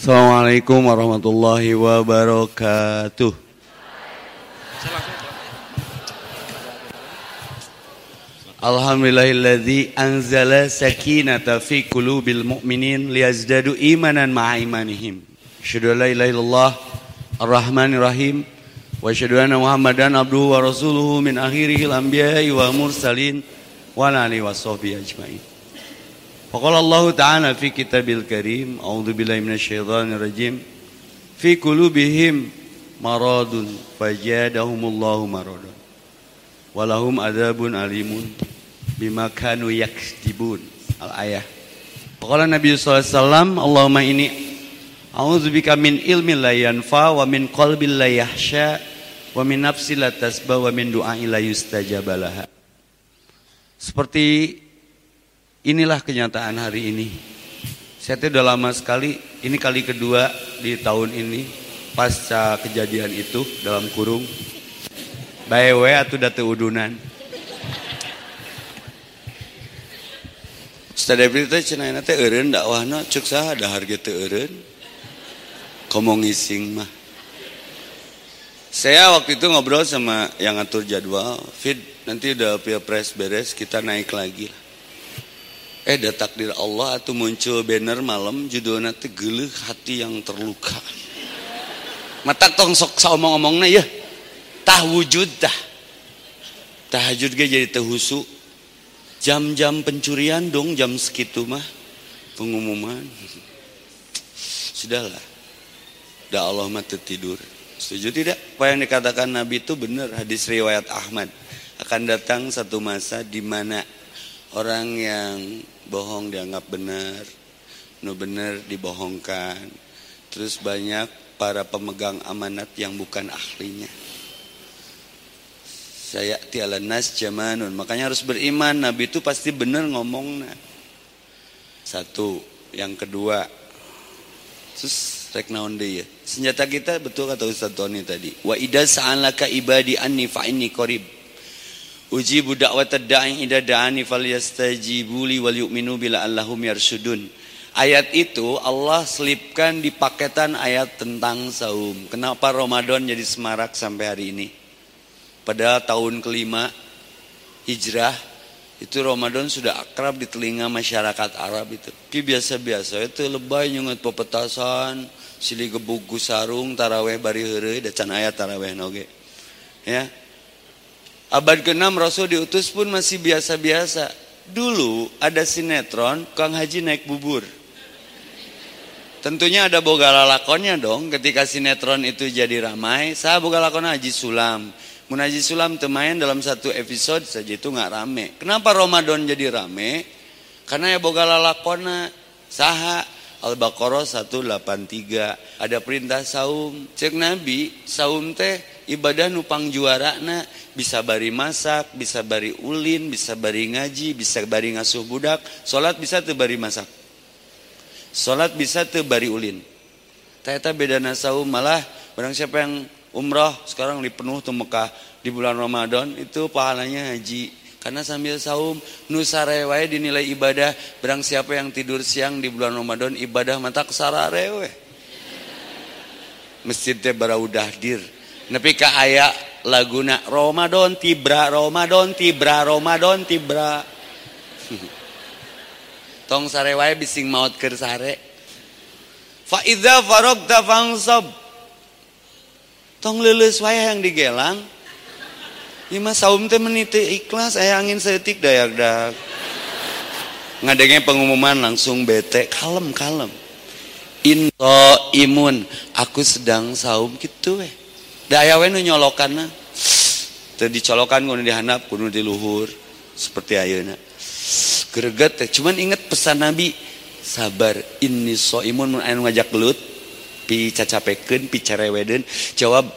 Assalamualaikum warahmatullahi wabarakatuh. Alhamdulillahilladzi anzala sakinata fi qulubil mu'minin liyazdadu imanan ma'a imanihim. Asyhadu an la ilaha illallah ar-rahmanir rahim wa asyhadu anna Muhammadan abduhu wa rasuluhu min akhirihil anbiya'i wa mursalin wa alihi washabbihi ajmain. Faqala Allah Ta'ala fi kitabil karim A'udzu billahi minasyaitonir rajim fi qulubihim maradun fajadahumullahu maradun walahum adzabun alimun bima kanu yakdibun al ayah Qala Nabi wasallam Allahumma ini a'udzubika min ilmin la yanfa wa min qalbin la yahsha wa min nafsin la tasba wa min du'ain la yustajabalaha Seperti inilah kenyataan hari ini saya tuh udah lama sekali ini kali kedua di tahun ini pasca kejadian itu dalam kurung Baewe atau datu udunan. Ustaz David teh cenah teh eureun dakwahna cek saha ada harga teu eureun. Komong ngising mah. Saya waktu itu ngobrol sama yang ngatur jadwal, Fit nanti udah pilpres beres kita naik lagi lah. Eh ada takdir Allah atau muncul banner malam judulnya teh geuleuh hati yang terluka. Mata tong sok omong-omongna ya. Tah wujud tah. Tahajud ge jadi tehusu jam-jam pencurian dong jam segitu mah pengumuman. Sudahlah. Dah Allah mah tidur. Setuju tidak? Apa yang dikatakan Nabi itu benar hadis riwayat Ahmad. Akan datang satu masa di mana orang yang bohong dianggap benar. Nu benar dibohongkan. Terus banyak para pemegang amanat yang bukan ahlinya. Saya tiala nas jamanun. Makanya harus beriman. Nabi itu pasti benar ngomongnya satu. Yang kedua. Terus rek naon ya? Senjata kita betul kata Ustaz Tony tadi. Wa idza sa'alaka ibadi anni fa inni qarib ujibu da'watad da'i idza da'ani falyastajibu li wal yu'minu bila allahum yarsudun ayat itu Allah selipkan di paketan ayat tentang saum kenapa Ramadan jadi semarak sampai hari ini pada tahun kelima hijrah itu Ramadan sudah akrab di telinga masyarakat Arab itu. Tapi biasa-biasa itu lebay nyungut pepetasan, sili gebugu sarung, taraweh bari heureuy da can taraweh noge. Ya. Abad ke-6 Rasul diutus pun masih biasa-biasa. Dulu ada sinetron Kang Haji naik bubur. Tentunya ada boga lalakonnya dong ketika sinetron itu jadi ramai. Saya boga lakon Haji Sulam. Munaji Sulam temain dalam satu episode saja itu nggak rame. Kenapa Ramadan jadi rame? Karena ya boga lalakona saha Al-Baqarah 183 ada perintah saum. Cek Nabi, saum teh ibadah nupang juara na bisa bari masak, bisa bari ulin, bisa bari ngaji, bisa bari ngasuh budak. Salat bisa tuh bari masak. Salat bisa tuh bari ulin. Ternyata beda saum malah barang siapa yang umrah sekarang dipenuh tuh Mekah di bulan Ramadan itu pahalanya haji karena sambil saum nusarewe dinilai ibadah berang siapa yang tidur siang di bulan Ramadan ibadah mata kesararewe masjid teh udah dir nepi ka aya laguna Ramadan tibra Ramadan tibra Ramadan tibra. Tong sarewae bising maut keur sare. Fa idza faragta fansab. Tong lulus wayah yang digelang. Ima saum teh meniti ikhlas aya angin setik dayak dak ngadenge pengumuman langsung bete kalem kalem into imun aku sedang saum gitu weh da aya we nu nyolokanna teu dicolokan kudu dihandap kudu di luhur. Seperti ayeuna. Greget teh cuman inget pesan nabi sabar inni imun mun anu ngajak gelut pi cacapekeun pi cerewedeun jawab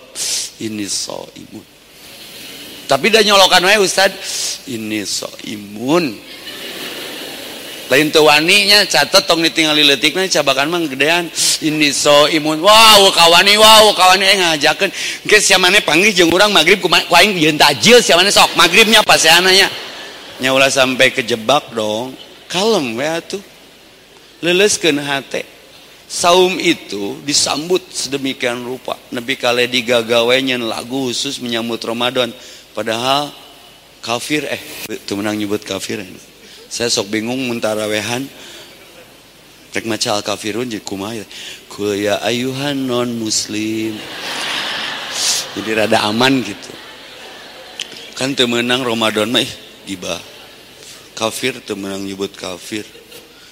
ini so imun tapi dah nyolokan wae Ustad ini so imun lain tuh waninya catat tong ditinggali letiknya cabakan mah gedean. Ini so imun wow kawani wow kawani eh ngajakeun. Ke siamane panggil jeung urang magrib ku aing yeun tajil siamane sok magribnya pas ananya nya ulah sampai kejebak dong. Kalem we atuh. Leleskeun hate. Saum itu disambut sedemikian rupa. Nabi kali digagawainya lagu khusus menyambut Ramadan. Padahal kafir eh itu menang nyebut kafir saya sok bingung muntarawehan rek maca al kafirun jadi kumaha kul ya ayuhan non muslim. Jadi rada aman gitu. Kan temenang Ramadan mah gibah. Kafir temenang nyebut kafir.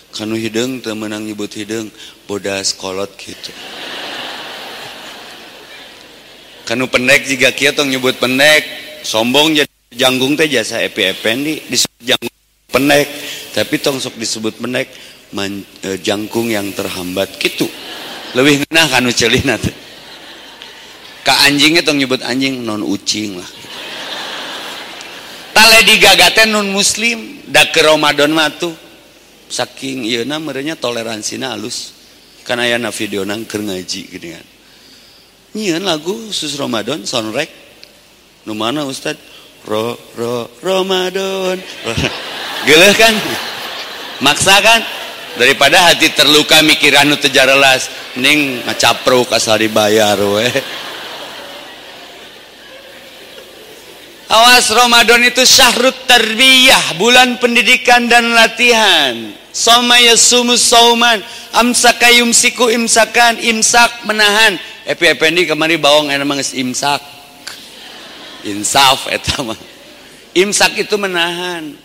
Kanu hidung temenang nyebut hidung bodas kolot gitu. Kanu pendek jika kia tong nyebut pendek sombong jadi janggung teh jasa epi ependi disebut janggung pendek tapi tong sok disebut pendek man, e, jangkung yang terhambat gitu lebih ngenah kanu celina teh ka anjingnya tong nyebut anjing non ucing lah. Tale digagaten non muslim dak ke Ramadan mah tuh saking iya merenya toleransi halus karena ya na video nang keur ngaji gini kan. Nyian lagu sus Ramadan soundtrack. Nu mana Ustad ro ro Ramadan geleh kan maksa kan daripada hati terluka mikiran nu tejarelas ning ngacapro kasal dibayar weh Awas Ramadan itu syahrut tarbiyah, bulan pendidikan dan latihan. Soma yasumus sauman, amsaka yumsiku imsakan, imsak menahan. Epi ependi kemari bawang enak manges imsak. insaf etama imsak itu menahan.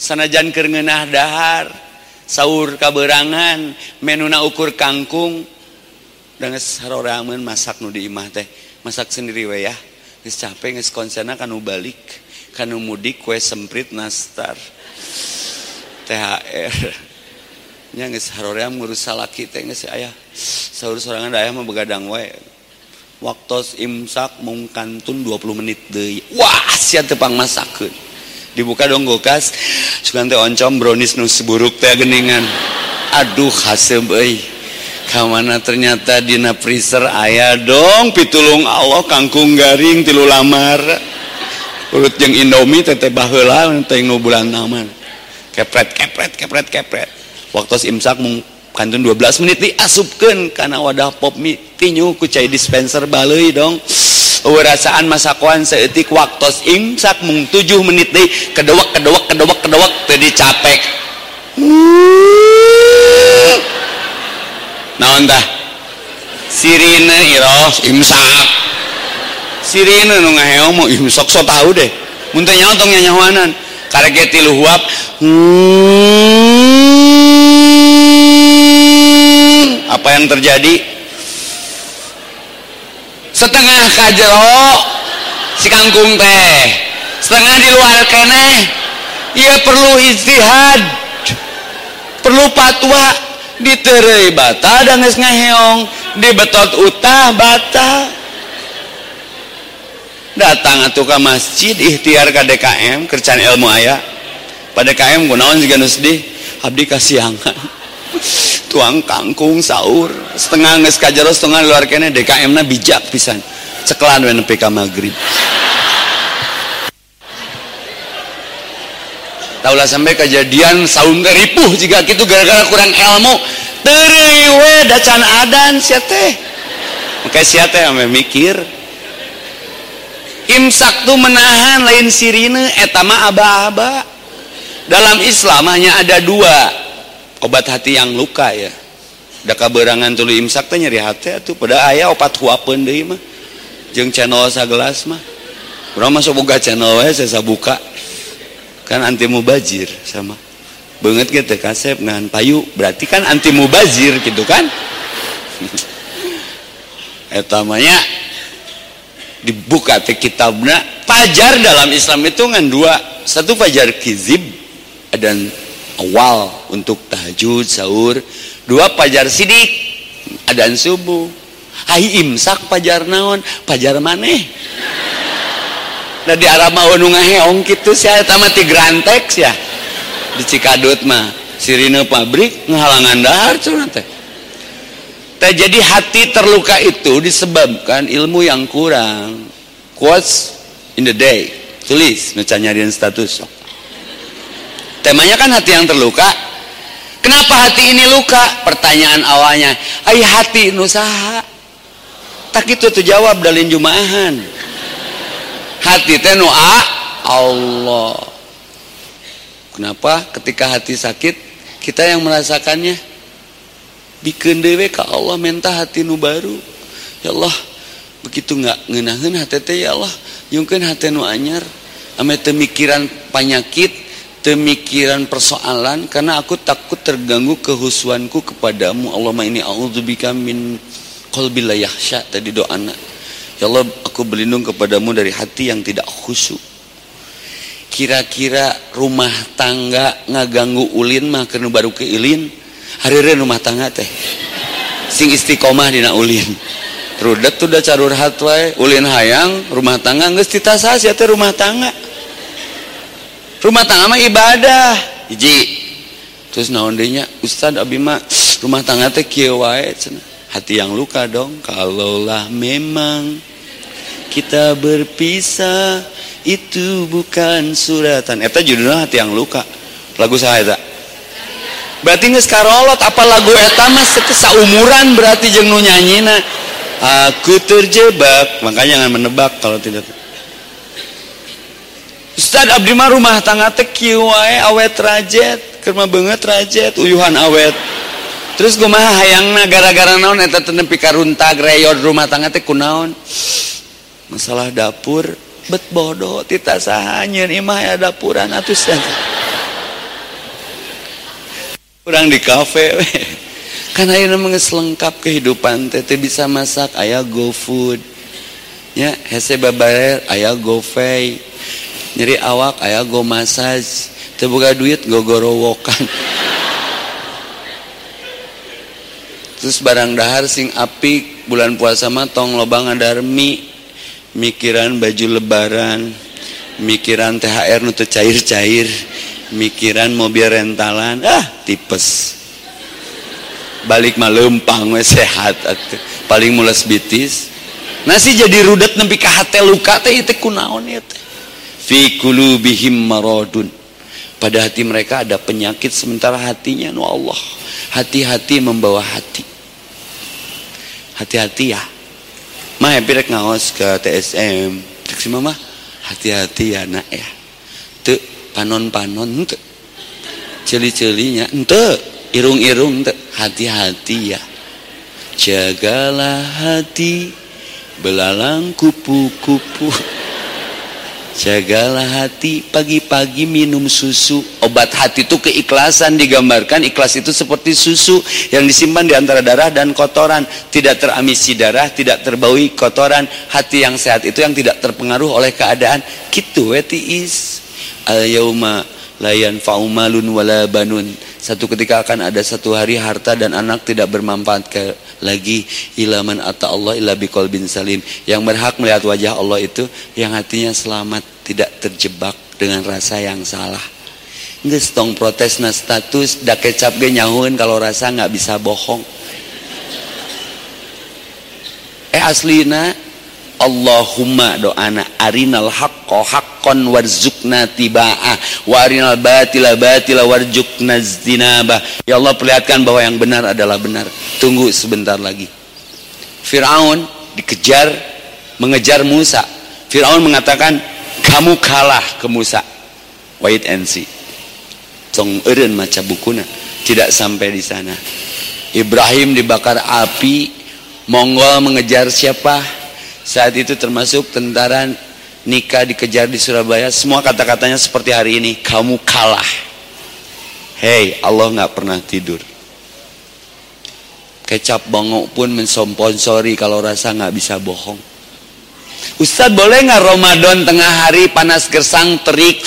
Sanajan kerngenah dahar sahur kaberangan menuna ukur kangkung dan sarorangan masak nu di imah teh. Masak sendiri we ya. Geus capek geus konsena kanu balik kanu mudik kue semprit nastar. THR nya geus saroream ngurus salaki teh geus aya. Sahur sorangan da aya mah begadang wae waktu imsak mung kantun 20 menit deui. Wah sia teu pangmasakeun. Dibuka dong kulkas. Sugan teh oncom brownies nu seburuk teh geningan. Aduh hasem euy. Kamana ternyata dina freezer ayah dong? Pitulung Allah kangkung garing tilu lamar. Urut yang indomie tete baheula teh nu bulan naman kepret kepret kepret kepret. Waktu imsak mung kantun 12 menit diasupkeun kana wadah pop tinyu ku cai dispenser baleui dong. Rasaan masakuan seetik waktu imsak mung 7 menit deui kedewek kedewek kedewek kedewek teu dicapek. Naon tah? Sirine iroh imsak. Sirine nu ngaheong mau imsak so tahu deh. Mun teh nyaho tong nyanyahoanan karege tilu huap hmm, apa yang terjadi? Setengah kajero si kangkung teh. Setengah di luar kene. Ia perlu istihad. Perlu patwa. Diterei bata dan geus ngaheong di betot utah bata. Datang atuh ke masjid ikhtiar ke DKM kerjaan ilmu ayah. Pada DKM gunawan juga nusdi. Abdi kasihangan tuang kangkung sahur. Setengah nges kajaro setengah luar kene DKM na bijak pisan. Cekelan we ka maghrib. Taulah sampai kejadian saum ripuh jika gitu gara-gara kurang ilmu. Teri we dacan adan sia teh. Maka sia teh ame mikir. Imsak tuh menahan lain sirine etama aba-aba. Dalam Islam hanya ada dua obat hati yang luka ya. Da kaberangan tulu imsak teh nyeri hati atuh. Pada aya opat huapeun deui mah. Jeung channel sagelas mah. Urang masuk boga channel we saya buka. Kan anti mubazir sama banget gitu kasep ngan payu. Berarti kan anti mubazir gitu kan? Etamanya dibuka te kitabna. Pajar dalam Islam itu ngan dua. Satu pajar kizib dan awal untuk tahajud sahur. Dua pajar sidik adan subuh. Hai imsak pajar naon? Pajar maneh? Nah di Arab mau nungaheong gitu sih eta mah ti grantex ya di Cikadut mah sirine pabrik ngehalangan dahar cenah teh. Teh jadi hati terluka itu disebabkan ilmu yang kurang. Quotes in the day tulis nuca nyariin status temanya kan hati yang terluka. Kenapa hati ini luka? Pertanyaan awalnya. Ay hati nusaha tak itu tuh jawab dalin jumaahan. Hati teh Allah. Kenapa? Ketika hati sakit kita yang merasakannya. Bikin dewe ke Allah minta hati nu baru. Ya Allah begitu nggak ngenahin hati teh ya Allah. Yungkin hati nu anyar. Ame temikiran penyakit Demikiran persoalan karena aku takut terganggu kehusuanku kepadamu. Allahumma ini a'udzubika min qalbi la yakhsha tadi doa anak. Ya Allah aku berlindung kepadamu dari hati yang tidak khusyuk. Kira-kira rumah tangga ngaganggu ulin mah kena baru ke ilin hari rumah tangga teh. Sing istiqomah dina ulin. Rudet tuh udah carur hatway ulin hayang rumah tangga geus ditasah teh rumah tangga rumah tangga mah ibadah. Hiji. Terus naon nya? Ustad abi mah rumah tangga teh kieu wae hati yang luka dong. Kalaulah memang kita berpisah itu bukan suratan. Eta judulnya hati yang luka. Lagu saya eta? Berarti nggak karolot apa lagu eta mah umuran berarti jeung nu nyanyina aku terjebak. Makanya jangan menebak kalau tidak Ustad abdi mah rumah tangga teh awet rajet keur banget rajet uyuhan awet. Terus kumaha hayangna gara-gara naon eta teu nepi rumah tangga teh kunaon masalah dapur bet bodoh tita sahanyeun imah ya dapuran atuh kurang di kafe karena ini mengeselengkap kehidupan teh bisa masak ayah go food ya hese ayah go fay nyeri awak ayah go massage. Terbuka duit go gorowokan. Terus barang dahar sing apik bulan puasa mah tong lobang adarmi mikiran baju lebaran mikiran THR nutup cair-cair mikiran mobil rentalan. Ah tipes. Balik malempang we sehat paling mulas bitis. Nasi jadi rudet nempi ka hate luka teh itu kunaon ya teh fi qulubihim maradun. Pada hati mereka ada penyakit sementara hatinya nu Allah hati-hati membawa hati. Hati-hati ya. Mah pirek ngaos ke TSM cek si mama hati-hati ya nak ya. Te panon-panon te celi-celinya ente irung-irung te hati-hati ya. Jagalah hati belalang kupu-kupu Jagalah hati pagi-pagi minum susu. Obat hati itu keikhlasan digambarkan. Ikhlas itu seperti susu yang disimpan di antara darah dan kotoran. Tidak teramisi darah, tidak terbaui kotoran. Hati yang sehat itu yang tidak terpengaruh oleh keadaan. Gitu weti is. Al-yawma layan faumalun wala banun. Satu ketika akan ada satu hari harta dan anak tidak bermanfaat ke lagi ilaman atau Allah illa bin salim. Yang berhak melihat wajah Allah itu yang hatinya selamat, tidak terjebak dengan rasa yang salah. Nges tong protes na status da kecap ge nyahun kalau rasa nggak bisa bohong. Eh aslina Allahumma doana arinal haqqo haqqon warzukna tiba'ah wa arinal batila batila warjukna zinabah. Ya Allah perlihatkan bahwa yang benar adalah benar. Tunggu sebentar lagi. Fir'aun dikejar mengejar Musa. Fir'aun mengatakan kamu kalah ke Musa. Wait and see. Tong eren maca bukuna. Tidak sampai di sana. Ibrahim dibakar api. Mongol mengejar siapa saat itu termasuk tentara nikah dikejar di Surabaya semua kata-katanya seperti hari ini kamu kalah. Hei Allah nggak pernah tidur. Kecap bongok pun mensomponsori kalau rasa nggak bisa bohong. Ustadz boleh nggak Ramadan tengah hari panas gersang terik?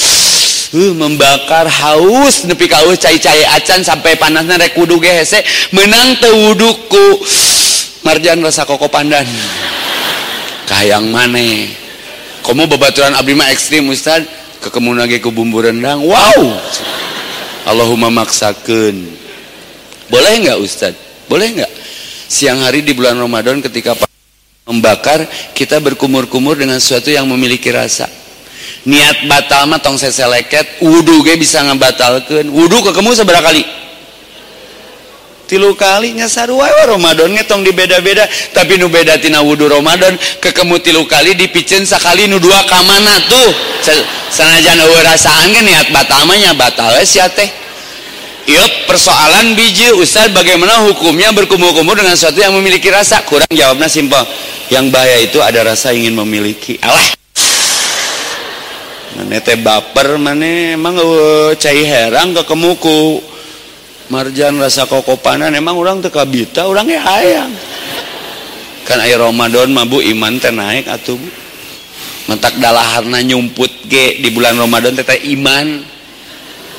Uh, membakar haus nepi kaus cai-cai acan sampai panasnya rek wudu gehese. Menang tewuduku marjan rasa koko pandan kahayang mana? Kamu babaturan abdi ekstrim Ustaz. Kekemun lagi ke bumbu rendang. Wow! Allahumma maksakan boleh nggak Ustaz? Boleh nggak? Siang hari di bulan Ramadan ketika membakar kita berkumur-kumur dengan sesuatu yang memiliki rasa. Niat batal mah tong seseleket wudu ge bisa ngebatalkan wudu ke kamu seberapa kali tilu kali nyasar wae Ramadan ngetong di beda-beda. Tapi nu beda tina wudu Ramadan kekemu tilu kali dipicen sekali nu dua kamana tuh. Sanajan rasaan kan niat batamanya batal sia teh. Iya persoalan biji Ustaz bagaimana hukumnya berkumur-kumur dengan sesuatu yang memiliki rasa? Kurang jawabnya simpel. Yang bahaya itu ada rasa ingin memiliki. Allah mana teh baper mana emang cai herang ke kemuku marjan rasa koko panan emang orang tekabita orangnya ayaang kan air Romadhon mabu iman teh naik atuh bu. Mentak dalaharna nyumput ge di bulan Ramadan teh iman.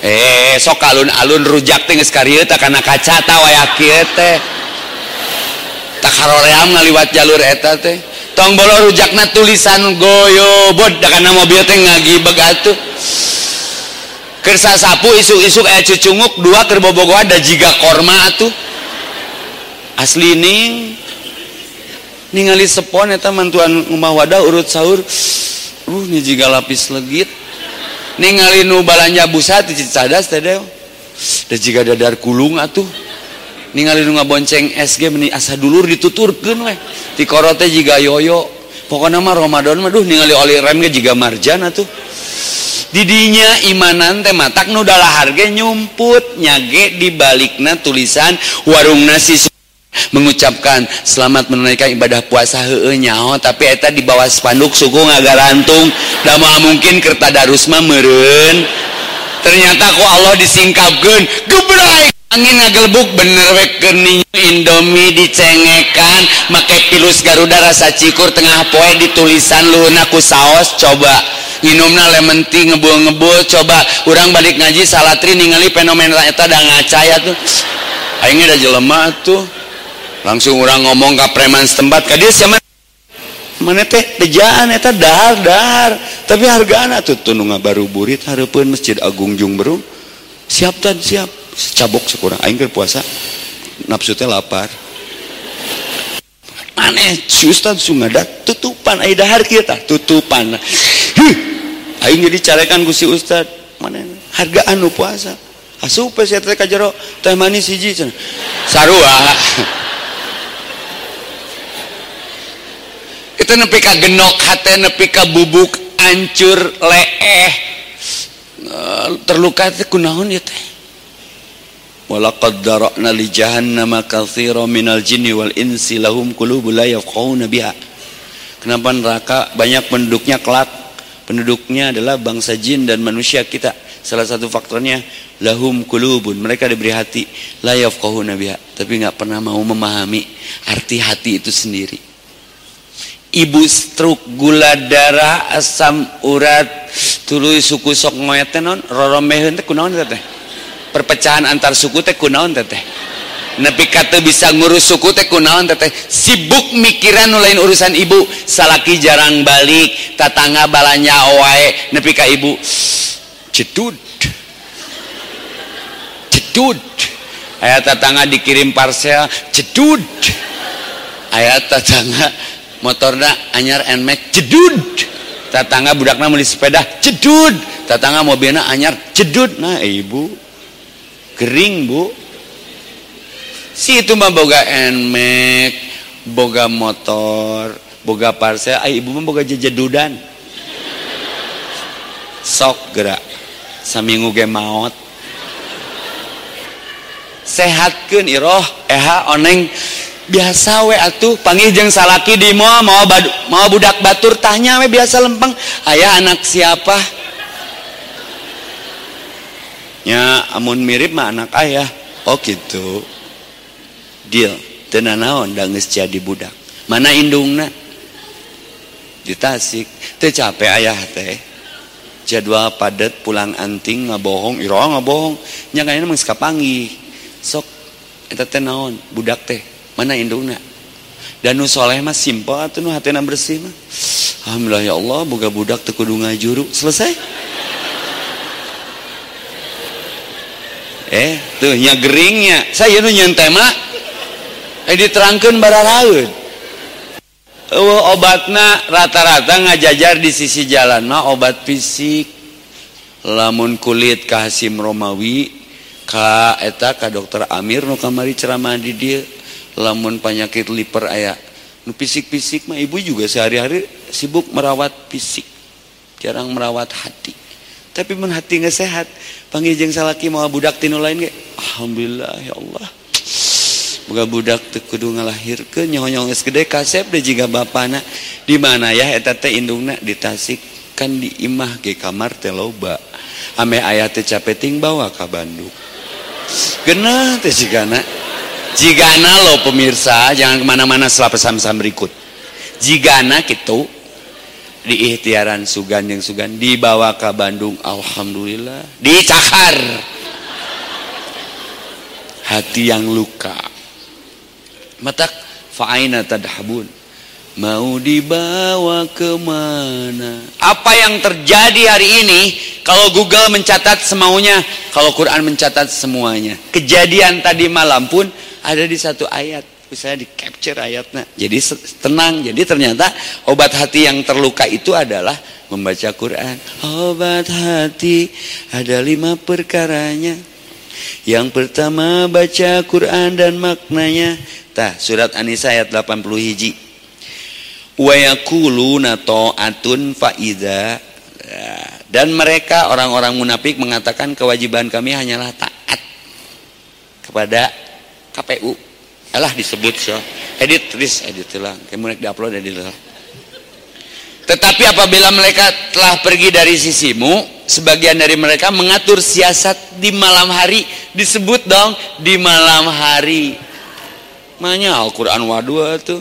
Eh sok alun-alun rujak teh geus karieu teh kana kaca ta waya kieu teh. Tak haroream ngaliwat jalur eta teh. Tong bolo rujakna tulisan goyo bod da kana mobil teh ngagibeg atuh. Kersa sapu isuk-isuk aya cucunguk dua keur bobogohan ada jiga korma atuh. Asli ning ningali sepon eta mantuan rumah wadah urut sahur. Uh ini jiga lapis legit. Ningali nu balanja busa ti cadas teh da jiga dadar kulung atuh. Ningali nu ngabonceng SG meni asa dulur dituturkeun we ti korote jiga yoyo. Pokoknya mah Ramadan mah duh ningali oli rem ge jiga marjan atuh didinya imanan teh matak nu dalah harga nyumput nyage di balikna tulisan warung nasi mengucapkan selamat menunaikan ibadah puasa heeh nyaho tapi eta di bawah spanduk suku ngagarantung da mungkin kerta darusma meureun. Ternyata ku Allah disingkapkeun gebrai angin ngagelbuk bener we kening Indomie dicengekan make pilus Garuda rasa cikur tengah poe ditulisan luna ku saos coba minumna lementi ngebul-ngebul coba urang balik ngaji salatri ningali fenomena eta da ngacaya tuh. Aing da jelema tuh. Langsung orang ngomong ka preman setempat ka dia sama mana teh? Tejaan eta dahar-dahar tapi hargana tuh. Tunu baru burit hareupeun Masjid Agung Jungberung siap tan siap. Cabok sekurang. Aing keur puasa nafsu teh lapar. Maneh Ustaz sungada tutupan ai dahar kita tutupan. Hih. Aing jadi carekan ku si ustad. Mana harga anu puasa. Asup saya teh ka jero teh manis hiji cenah. Sarua itu nepi ka genok hate nepi ka bubuk ancur leeh. Terluka teh kunaon ya teh? Walaqad dara'na li jahannama katsira minal jinni wal insi lahum qulubun la yafqahuna biha. Kenapa neraka banyak penduduknya kelak? Penduduknya adalah bangsa jin dan manusia kita. Salah satu faktornya lahum qulubun. Mereka diberi hati la yafqahuna biha, tapi enggak pernah mau memahami arti hati itu sendiri. Ibu struk, gula darah, asam urat, tuluy suku sok ngoyet non, roromeheun teh kunaon teh? perpecahan antar suku teh kunaon teh nepi kata bisa ngurus suku teh kunaon teh sibuk mikiran lain urusan ibu. Salaki jarang balik tatangga balanya wae nepi ka ibu jedud jedud ayat tatangga dikirim parcel jedud ayat tatangga motorna anyar nmax jedud tatangga budakna beli sepeda jedud tatangga mobilnya anyar jedud nah ibu kering bu si itu mah boga enmek boga motor boga parcel. Ay ibu mah boga jajadudan sok gerak saminggu ge maot. Sehatkeun iroh eha oneng. Biasa we atuh panggil jeng salaki di mau mau mau budak batur tanya we biasa lempeng ayah anak siapa? Nya amun mirip mah anak ayah. Oh gitu deal tenan naon jadi budak. Mana indungna? Di Tasik. Teu capek ayah teh. Jadwal padat pulang anting ngabohong. Iro ngabohong. Nya kayaknya mah kapanggih. Sok eta teh naon? Budak teh. Mana indungna? Dan nu soleh mah simpel atuh nu hatena bersih mah. Alhamdulillah ya Allah boga budak teu kudu ngajuru. Selesai? Eh tuh nya geringnya. Saya nu nyentema eh diterangkan laut uh, obatna rata-rata ngajajar di sisi jalan mah obat fisik. Lamun kulit kasim romawi ka eta ka dokter Amir nu kamari ceramah di dia. Lamun penyakit liver aya nu fisik-fisik mah ibu juga sehari-hari sibuk merawat fisik. Jarang merawat hati. Tapi mun hati nggak sehat panggil jeng salaki mau budak tinu lain ge? Alhamdulillah ya Allah Boga budak teu kudu ngalahirkeun nyaho-nyaho geus gede kasep deh jiga bapana. Di mana ya eta teh indungna? Di Tasik. Kan di imah ge kamar teh loba. Ame aya teh capeting bawa ka Bandung. Genah teh jigana. Jigana lo pemirsa jangan ke mana-mana setelah pesan-pesan berikut. Jigana gitu di ikhtiaran sugan yang sugan dibawa ke Bandung Alhamdulillah. Dicakar hati yang luka Matak fa'aina tadhabun. Mau dibawa ke mana? Apa yang terjadi hari ini kalau Google mencatat semaunya, kalau Quran mencatat semuanya. Kejadian tadi malam pun ada di satu ayat. Misalnya di capture ayatnya. Jadi tenang. Jadi ternyata obat hati yang terluka itu adalah membaca Quran. Obat hati ada lima perkaranya. Yang pertama baca Quran dan maknanya Tah surat An-Nisa ayat 80 hiji. Wa yaquluna ta'atun fa idza ya, dan mereka orang-orang munafik mengatakan kewajiban kami hanyalah taat kepada KPU. Alah disebut so. Edit tulis edit lah. Kemudian diupload edit lah. Tetapi apabila mereka telah pergi dari sisimu, sebagian dari mereka mengatur siasat di malam hari. Disebut dong di malam hari. Makanya Al-Quran wadua tuh.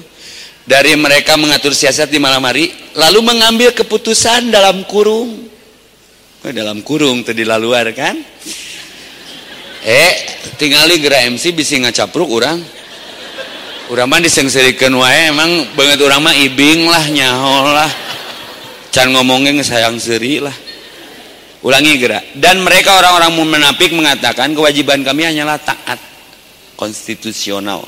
Dari mereka mengatur siasat di malam hari. Lalu mengambil keputusan dalam kurung. Oh, dalam kurung tadi luar kan. Eh tinggali gerak MC bisa ngacapruk orang. Urang mah disengserikan wae emang banget orang mah ibing lah nyaho lah. Can ngomongnya sayang seri lah. Ulangi gerak. Dan mereka orang-orang munafik mengatakan kewajiban kami hanyalah taat konstitusional.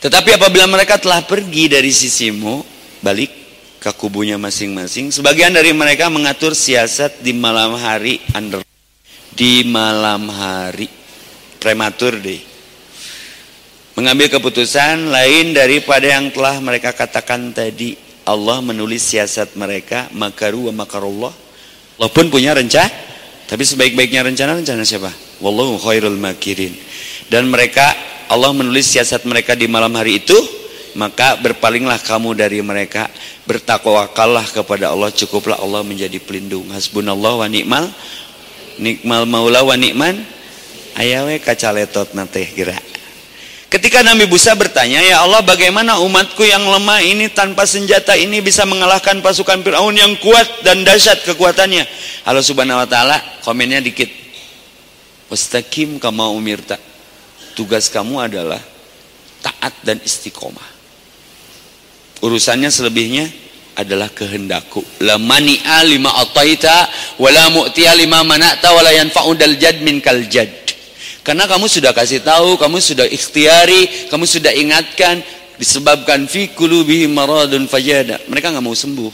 Tetapi apabila mereka telah pergi dari sisimu, balik ke kubunya masing-masing. Sebagian dari mereka mengatur siasat di malam hari under di malam hari prematur deh. Mengambil keputusan lain daripada yang telah mereka katakan tadi. Allah menulis siasat mereka makaru wa makarullah. Allah pun punya rencana, tapi sebaik-baiknya rencana rencana siapa? Wallahu khairul makirin. Dan mereka Allah menulis siasat mereka di malam hari itu maka berpalinglah kamu dari mereka bertakwakallah kepada Allah cukuplah Allah menjadi pelindung hasbunallah wa ni'mal nikmal maula wa ni'man ayawe kacaletot nate kira Ketika Nabi Musa bertanya, "Ya Allah, bagaimana umatku yang lemah ini tanpa senjata ini bisa mengalahkan pasukan Firaun yang kuat dan dahsyat kekuatannya?" Allah Subhanahu wa taala komennya dikit. Wastaqim kama umirta tugas kamu adalah taat dan istiqomah urusannya selebihnya adalah kehendakku la mani'a lima ataita wala mu'tiya lima mana'ta wala yanfa'u dal jad min kal jad karena kamu sudah kasih tahu kamu sudah ikhtiari kamu sudah ingatkan disebabkan fi qulubihim maradun fajada. Mereka nggak mau sembuh.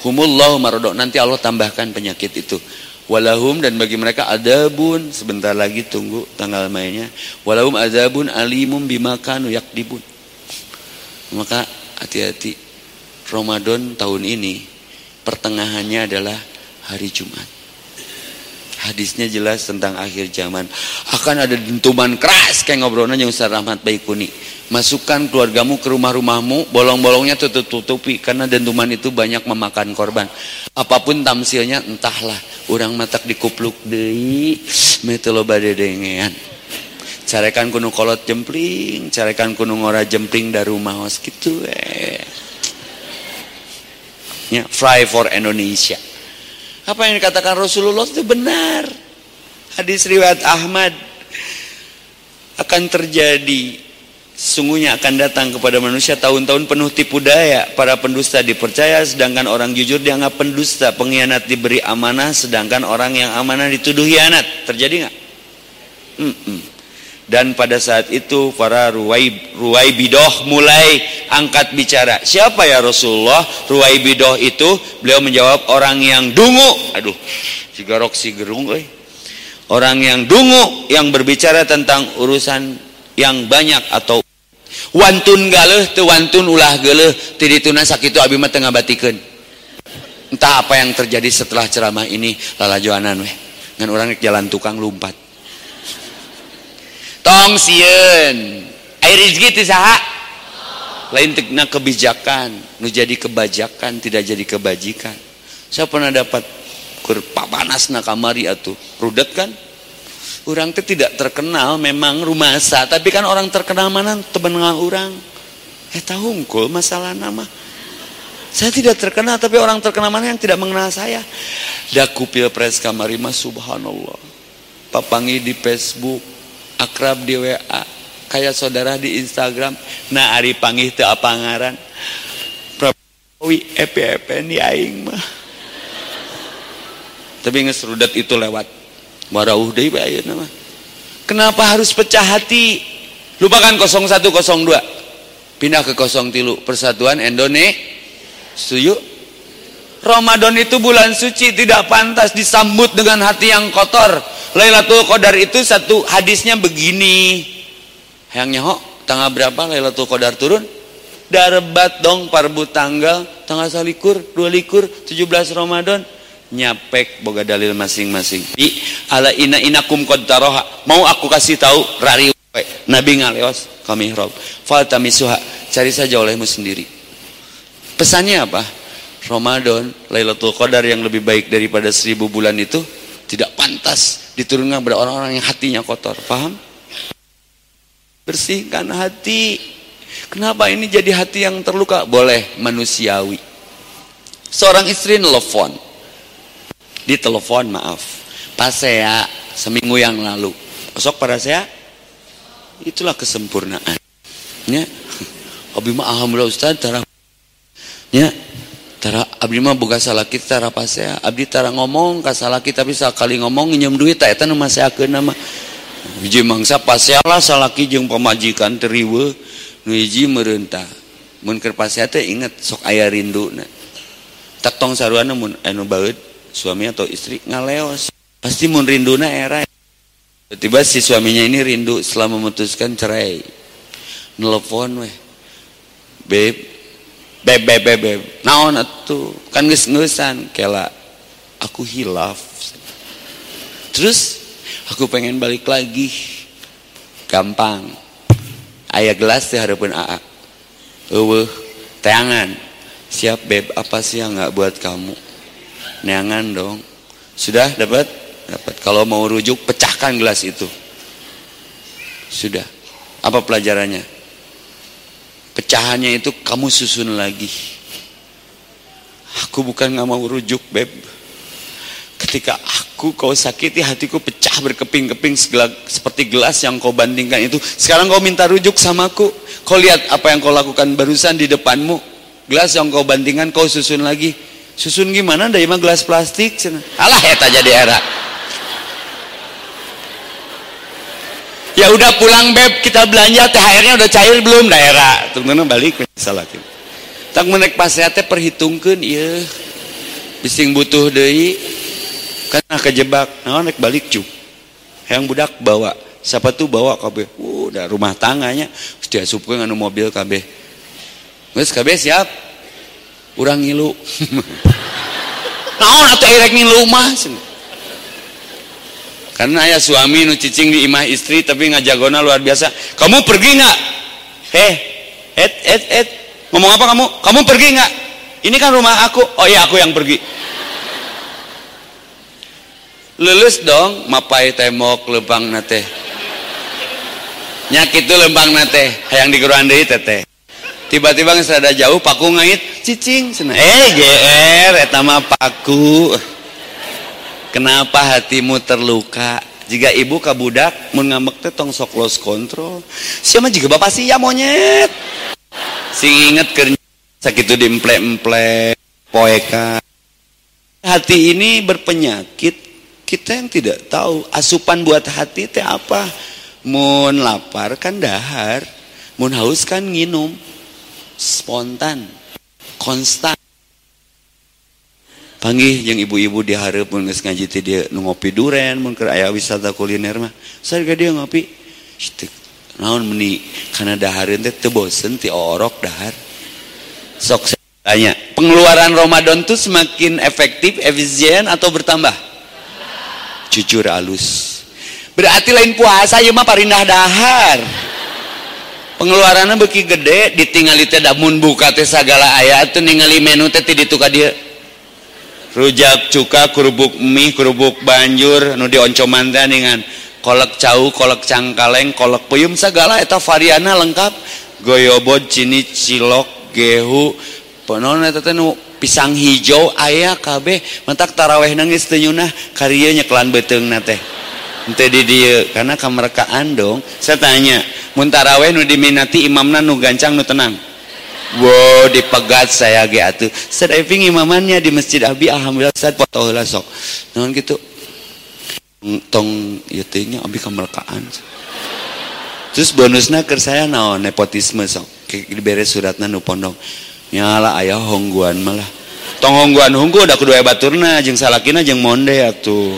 Humullahu maradun. Nanti Allah tambahkan penyakit itu. Walahum dan bagi mereka adabun. Sebentar lagi tunggu tanggal mainnya. Walahum adabun alimum bimakanu yakdibun. Maka hati-hati. Ramadan tahun ini pertengahannya adalah hari Jumat hadisnya jelas tentang akhir zaman. Akan ada dentuman keras kayak ngobrolnya yang Ustaz Rahmat Baikuni. Masukkan keluargamu ke rumah-rumahmu bolong-bolongnya tutup-tutupi karena dentuman itu banyak memakan korban. Apa pun tamsilnya entahlah. Orang matak dikupluk deui metelo bade dengean carekan kuno kolot jempling carekan kuno ngora jempling dari rumah gitu eh. Ya fry for Indonesia apa yang dikatakan Rasulullah itu benar hadis riwayat Ahmad akan terjadi Sungguhnya akan datang kepada manusia tahun-tahun penuh tipu daya. Para pendusta dipercaya, sedangkan orang jujur dianggap pendusta. Pengkhianat diberi amanah, sedangkan orang yang amanah dituduh hianat. Terjadi nggak? Mm -mm. Dan pada saat itu para ruwai, ruwai bidoh mulai angkat bicara. Siapa ya Rasulullah? Ruwai bidoh itu beliau menjawab orang yang dungu. Aduh, si garok si gerung. Eh. orang yang dungu yang berbicara tentang urusan yang banyak atau wantun galeh tu wantun ulah galeh ti dituna sakitu abi mah tengah batikeun entah apa yang terjadi setelah ceramah ini lalajoanan weh ngan orang jalan tukang lumpat tong sieun. Air rezeki ti saha? Lain tekna kebijakan. Nu jadi kebajakan tidak jadi kebajikan. Saya pernah dapat kur papanasna kamari atuh. Rudet kan? Orang itu tidak terkenal memang rumah sa tapi kan orang terkenal mana tebenengan orang eh tahu masalah nama saya tidak terkenal tapi orang terkenal mana yang tidak mengenal saya? Daku pilpres kamari mas subhanallah. Papangi di facebook akrab di WA kayak saudara di Instagram nah ari teu apa ngaran? Prabowi epe-epe ni aing mah. Tapi ngesrudet itu lewat. Marauh deui bae ayeuna mah. Kenapa harus pecah hati? Lupakan 0102 pindah ke 03 persatuan Indonesia setuju? Ramadan itu bulan suci tidak pantas disambut dengan hati yang kotor Lailatul Qadar itu satu hadisnya begini. Yang nyaho tanggal berapa Lailatul Qadar turun? Darebat dong parbu tanggal tanggal salikur dua likur 17 Ramadan. Nyapek boga dalil masing-masing. I ala ina inakum qad mau aku kasih tahu rari Nabi ngaleos kami rob faltamisuha cari saja olehmu sendiri. Pesannya apa? Ramadan Lailatul Qadar yang lebih baik daripada seribu bulan itu tidak pantas diturunkan kepada orang-orang yang hatinya kotor. Paham bersihkan hati. Kenapa ini jadi hati yang terluka? Boleh manusiawi. Seorang istri nelfon. Di telepon maaf. Pas saya seminggu yang lalu. Besok pada saya itulah kesempurnaan. Ya. Abdi mah alhamdulillah ustaz ya tara abdi mah boga salah kita tara pas saya abdi tara ngomong ka salah kita bisa kali ngomong nginjem duit tak eta nu maseakeun nama. Hiji mangsa pas saya lah salaki jeung pamajikan teriwe nu hiji mun keur pas teh inget sok aya rindu tak tong saruana mun anu baeud suami atau istri ngaleos. Pasti mun rinduna era. Tiba si suaminya ini rindu setelah memutuskan cerai. Nelfon weh. Beb beb beb beb beb naon atuh? Kan ngeusan kela aku hilaf. Terus aku pengen balik lagi. Gampang. Ayah gelas teh harapan AA eueuh teangan. Siap beb. Apa sih yang nggak buat kamu? Neangan dong. Sudah dapat? Dapat. Kalau mau rujuk pecahkan gelas itu. Sudah. Apa pelajarannya pecahannya itu kamu susun lagi. Aku bukan nggak mau rujuk beb. Ketika aku kau sakiti hatiku pecah berkeping-keping seperti gelas yang kau bandingkan itu. Sekarang kau minta rujuk sama aku. Kau lihat apa yang kau lakukan barusan di depanmu. Gelas yang kau bandingkan kau susun lagi. Susun gimana? Dari mah gelas plastik. Alah ya jadi era ya udah pulang beb. Kita belanja THR-nya udah cair belum? Daerah teman-teman balik. Salah tak menek pas teh perhitungkan iya bising butuh deh karena kejebak. Nah naik balik cu? Yang budak bawa. Siapa tuh bawa uh, udah rumah tangganya sudah supkeun anu mobil kabeh. Geus kabeh siap. Urang ngilu. Naon atau irek ngilu mah karena ayah suami nu cicing di imah istri tapi ngajagona luar biasa. Kamu pergi nggak? Eh et et et ngomong apa kamu? Kamu pergi nggak? Ini kan rumah aku. Oh iya aku yang pergi. Lulus dong mapai temok lempang nate. Nyakit itu lempang nate yang di deui teteh tiba-tiba ada jauh paku ngait cicing sana eh GR etama paku kenapa hatimu terluka? Jika ibu kabudak mun ngambek teh tong sok los kontrol siapa juga bapak sih ya monyet. Sing inget kerja sakitu diemple-emple poeka. Hati ini berpenyakit kita yang tidak tahu asupan buat hati teh apa. Mun lapar kan dahar mun haus kan nginum. Spontan konstan panggih yang ibu-ibu diharap mun geus ngaji teh dia nu ngopi duren mun keur wisata kuliner mah. Sarga dia ngopi. Naon meni? Karena dahareun teh teu bosen ti orok dahar. Sok tanya pengeluaran Ramadan tuh semakin efektif efisien atau bertambah? Jujur halus berarti lain puasa ya mah parindah dahar. Pengeluarannya beki gede ditinggali teh damun buka teh segala ayat tuh ningali menu teh di tuka dia rujak cuka kerubuk mie kerubuk banjur nu dioncoman dengan kolek cau kolek cangkaleng kolek puyum segala eta variana lengkap. Goyobot cini cilok gehu. Penon eta teh nu pisang hijau aya kabeh. Mentak taraweh nangis teu nyunah karieu nyeklan beuteungna teh. Henteu di dieu karena kamerekaan dong. Saya tanya mun taraweh nu diminati imamna nu gancang nu tenang? Wow dipegat saya ge atuh. Sedeving imamannya di masjid abi alhamdulillah saya foto heula sok. Naon gitu? Tong ieu teh nya abi kamerkaan terus bonusnya ke saya naon nepotisme sok. Beres suratna nu pondok nyala ayah hongguan malah tong hongguan honggu udah kedua baturna jeung salakina jeung monde atuh.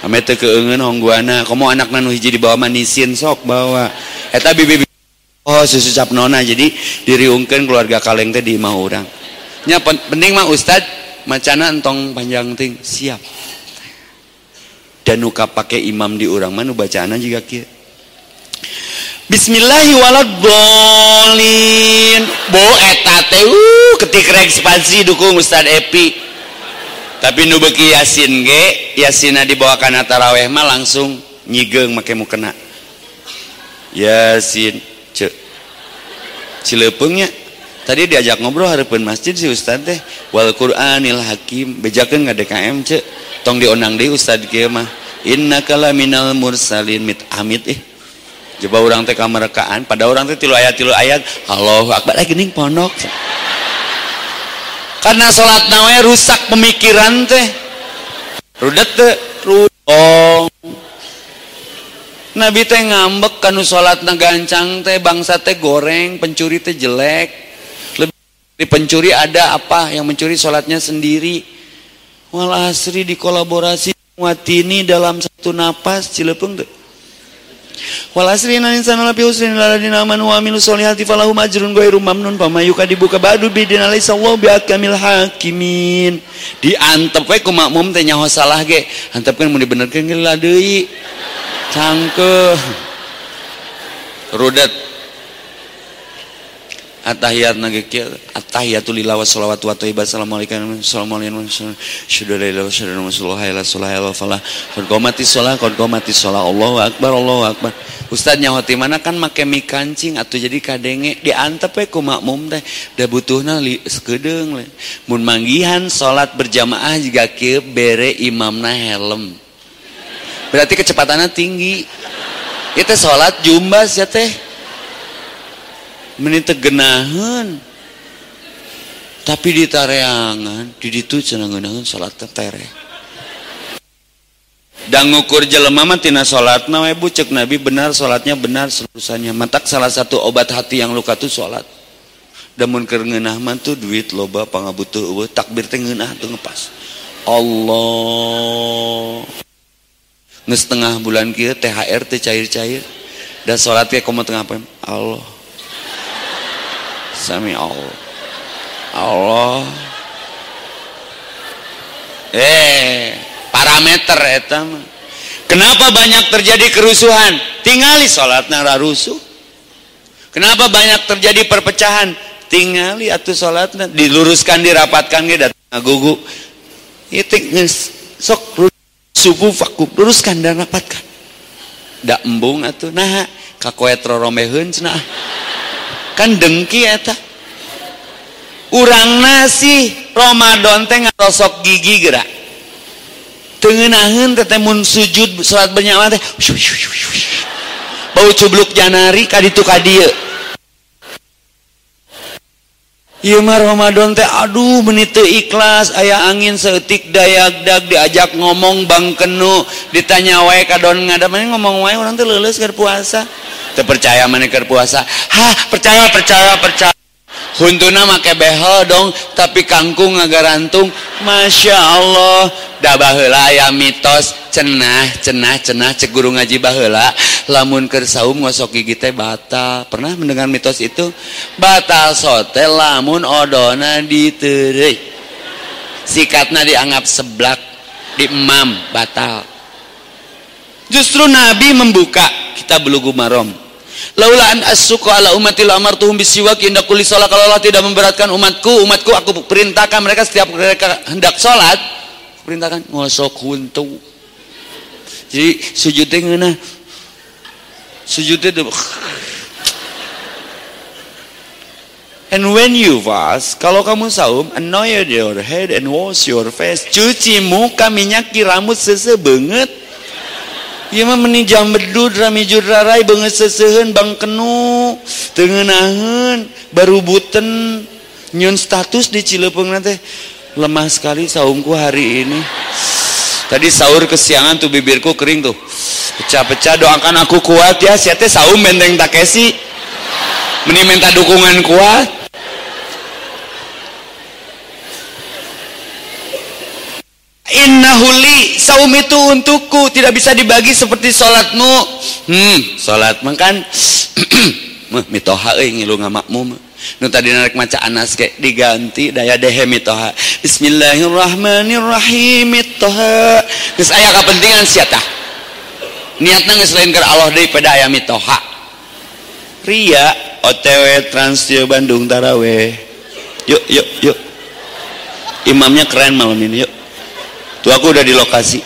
Ame teu keueungeun hongguana. Komo anak nu hiji dibawa manisin sok bawa. Eta bibi oh susu cap nona jadi diriungkeun keluarga kaleng teh di imah urang. Nya penting mah ustad macana entong panjang ting siap. Dan nuka pakai imam di urang mah nu bacaana juga kieu. Bismillahirrahmanirrahim. Bo eta teh uh ketik ekspansi dukung Ustad Epi. Tapi nu beki yasin ge yasina dibawa kana taraweh mah langsung nyigeng make mukena. Yasin ce cilepeungnya tadi diajak ngobrol harapan masjid si ustad teh. Wal qur'anil hakim. Bejakeun ngadekm ce tong dionang deui ustad kieu mah. Innaka laminal mursalin. Mit amit eh coba orang teh kamerekaan pada orang teh tilu ayat tilu ayat. Allahu akbar. Lagi ning pondok. Karena sholat nawe rusak pemikiran teh. Rudet teh. Rudong Nabi teh ngambek kanu sholat gancang teh bangsa teh goreng pencuri teh jelek. Lebih di pencuri ada apa? Yang mencuri sholatnya sendiri. Wal asri dikolaborasi watini dalam satu napas cilepeng teh. Wal asri inna insana lafi husrin ladina amanu wa amilus solihati falahum ajrun ghairu mamnun pamayuka dibuka badu bidin alaisallahu biakamil hakimin. Diantep we ku makmum teh nyaho salah ge, antepkeun mun dibenerkeun ge deui. Cangkeuh. Rudet. Atahiyat nage kieu atahiyatul lillah wa shalawatu wa thayyibat assalamualaikum assalamualaikum syukur la ilaha illallah sallallahu alaihi wasallam falah. Qad qamati shalah qad qamati shalah Allahu akbar Allahu akbar. Ustaz nyaho ti mana kan make mie kancing atuh jadi kadenge. Diantep we ku makmum teh. Da butuhna li skedeung mun manggihan salat berjamaah juga kieu bere imamna helm berarti kecepatannya tinggi. Itu salat jumbas ya teh. Menit genahan tapi di tareangan di ditu cenah ngeunaheun salat tere dan ngukur jelema mah tina salatna we bucek nabi benar salatnya benar seluruhnya. Matak salah satu obat hati yang luka tuh salat dan mun keur ngeunah mah tuh duit loba pangabutuh eueuh takbir teh ngeunah tuh ngepas. Allah geus tengah bulan kieu THR teh cair-cair. Dan salat ge komo tengah apa Allah. Sami Allah. Allah. Eh parameter eta mah. Kenapa banyak terjadi kerusuhan? Tingali salatna rusuh. Kenapa banyak terjadi perpecahan? Tingali atuh salatna diluruskan dirapatkan datang gugu itu sok subuh fakuk luruskan dan rapatkan. Da embung atuh nah kakoet troromehun cenah. Kan dengki eta. Urang nasi Ramadan teh ngarosok gigi gerak. Tengenahin teh mun sujud sholat bernyama teh. Bau cubluk janari kaditu kadieu Ieu mah Ramadan teh aduh menit teu ikhlas. Aya angin seetik dayagdag diajak ngomong bang kenu ditanya wae kadon ngadamane ngomong wae urang teh leuleus keur puasa. Terpercaya mana puasa. Ha percaya percaya percaya huntuna make behel dong tapi kangkung ngagarantung Masya Allah. Dah baheula ya mitos cenah cenah cenah cek guru ngaji lamun keur saum ngosok gigi teh batal. Pernah mendengar mitos itu? Batal sote lamun odona diterei sikatna dianggap seblak di emam batal. Justru Nabi membuka kita belugu marom Laula an asuka ala ummati la amartuhum bisiwak inda kulli salat kalau Allah tidak memberatkan umatku, umatku aku perintahkan mereka setiap mereka hendak salat perintahkan ngosok huntu. Jadi sujudnya ngeunah. Sujudnya And when you fast, kalau kamu saum, anoint your head and wash your face. Cuci muka, minyaki rambut sesebenget Ieu mah meni jam bedud rami jurarai sesehen bang kenu tengenaheun baru buten. Nyun status di Cilepeung nanti lemah sekali saumku hari ini. Tadi sahur kesiangan tuh bibirku kering tuh. Pecah-pecah doakan aku kuat ya. Siate saum benteng takesi meni minta dukungan kuat Innahuli saum itu untukku tidak bisa dibagi seperti sholatmu. Hmm sholat makan mitoha euy ngilu ngamakmum nu tadi narek maca anas ke diganti daya dehe mitoha. Bismillahirrahmanirrahim mitoha. Geus aya kepentingan sia tah? Niatna geus lain keur Allah deui pada aya mitoha. Ria otw trans Bandung taraweh. Yuk yuk yuk. Imamnya keren malam ini yuk tuh aku udah di lokasi.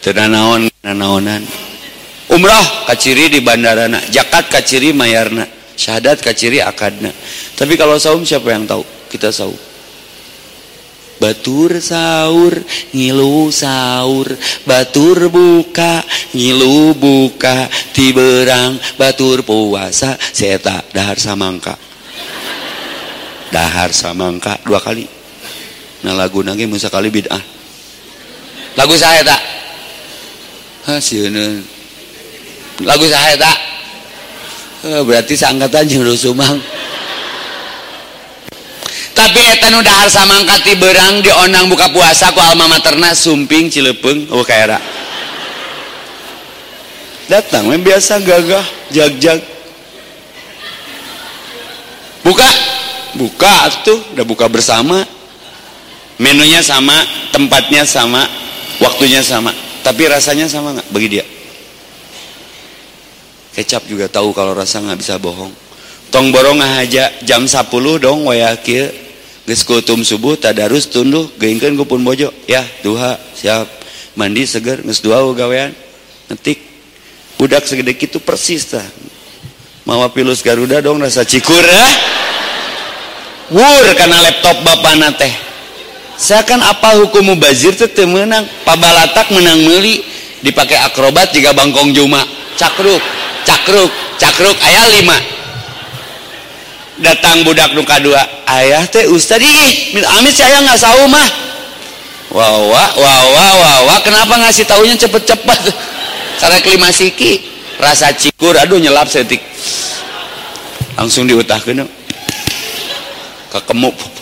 Tenanaon nanaonan umrah kaciri di bandara nak jakat kaciri mayarna. Syahadat kaciri akadna. Tapi kalau saum siapa yang tahu? Kita saum. Batur sahur ngilu sahur batur buka ngilu buka. Tiberang batur puasa. Seta dahar samangka. Dahar samangka dua kali nah lagu nage musa kali bid'ah. Lagu saya tak? Hasilnya lagu saya tak? Berarti seangkatan jeung rusumang tapi eta nu dahar samangkat berang di onang buka puasa ku alma materna sumping cilepeng. Oh kayak datang yang biasa gagah jag-jag. Buka? Buka tuh udah buka bersama menunya sama tempatnya sama waktunya sama. Tapi rasanya sama nggak bagi dia? Kecap juga tahu kalau rasa nggak bisa bohong. Tong borong aja jam 10 dong wayakil geus kutum subuh tadarus tunduh geingkeun ku pun bojo. Ya duha siap. Mandi seger geus dua gawean. Ngetik. Budak segede itu persis tah. Mawa pilus garuda dong rasa cikur ya wur karena laptop bapak teh seakan apa hukum mubazir itu menang pabalatak menang meli dipakai akrobat jika bangkong juma. Cakruk cakruk cakruk ayah lima. Datang budak nuka dua ayah teh ustad ih amit saya nggak sahu mah. Wawa wawa wawa kenapa ngasih tahunya cepet-cepet? Karena kelima siki rasa cikur aduh nyelap setik. Langsung diutah kena kekemuk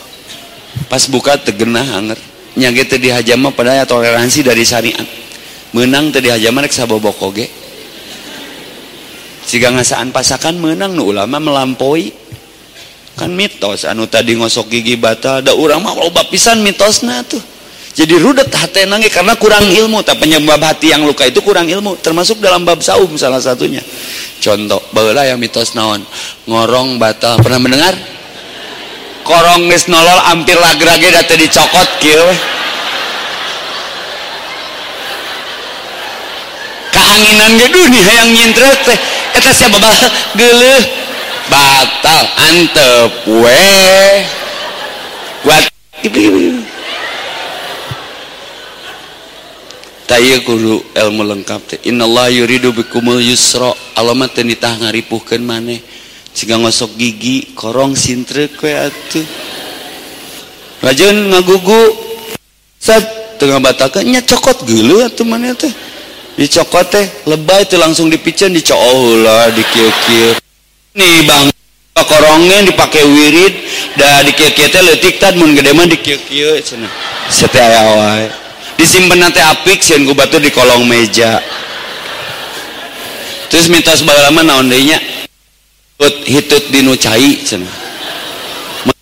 pas buka tegenah hanger nyage teu dihajama padahal toleransi dari syariat. Menang teu dihajama rek sabobok oge siga ngasaan pasakan menang nu ulama melampaui. Kan mitos anu tadi ngosok gigi bata ada orang mah loba pisan mitosna tuh. Jadi rudet hati karena kurang ilmu tapi penyebab hati yang luka itu kurang ilmu termasuk dalam bab saum salah satunya. Contoh baheula yang mitos naon. Ngorong batal pernah mendengar korong geus nolol hampir lagrage da dicokot kieu. Kaanginan ge dunia hayang nyintreuk teh. Eta sia babal geuleuh batal antep we. Buat Taya kudu ilmu lengkap teh. Innallaha yuridu bikumul yusra. Allah mah teu nitah jika ngosok gigi korong sintre kue atuh. Rajin ngagugu. Saat tengah batakannya cokot gelu atuh mana teh dicokot teh lebay teh langsung dipicen dicooh lah dikieu-kieu nih bang korongen dipakai wirid da di kieu teh leutik tad mun gede mah di kieu kieu cenah sete aya disimpen nanti apik sieun ku batur di kolong meja. Terus mitos bagelama naon hitut hitut dinu cai cenah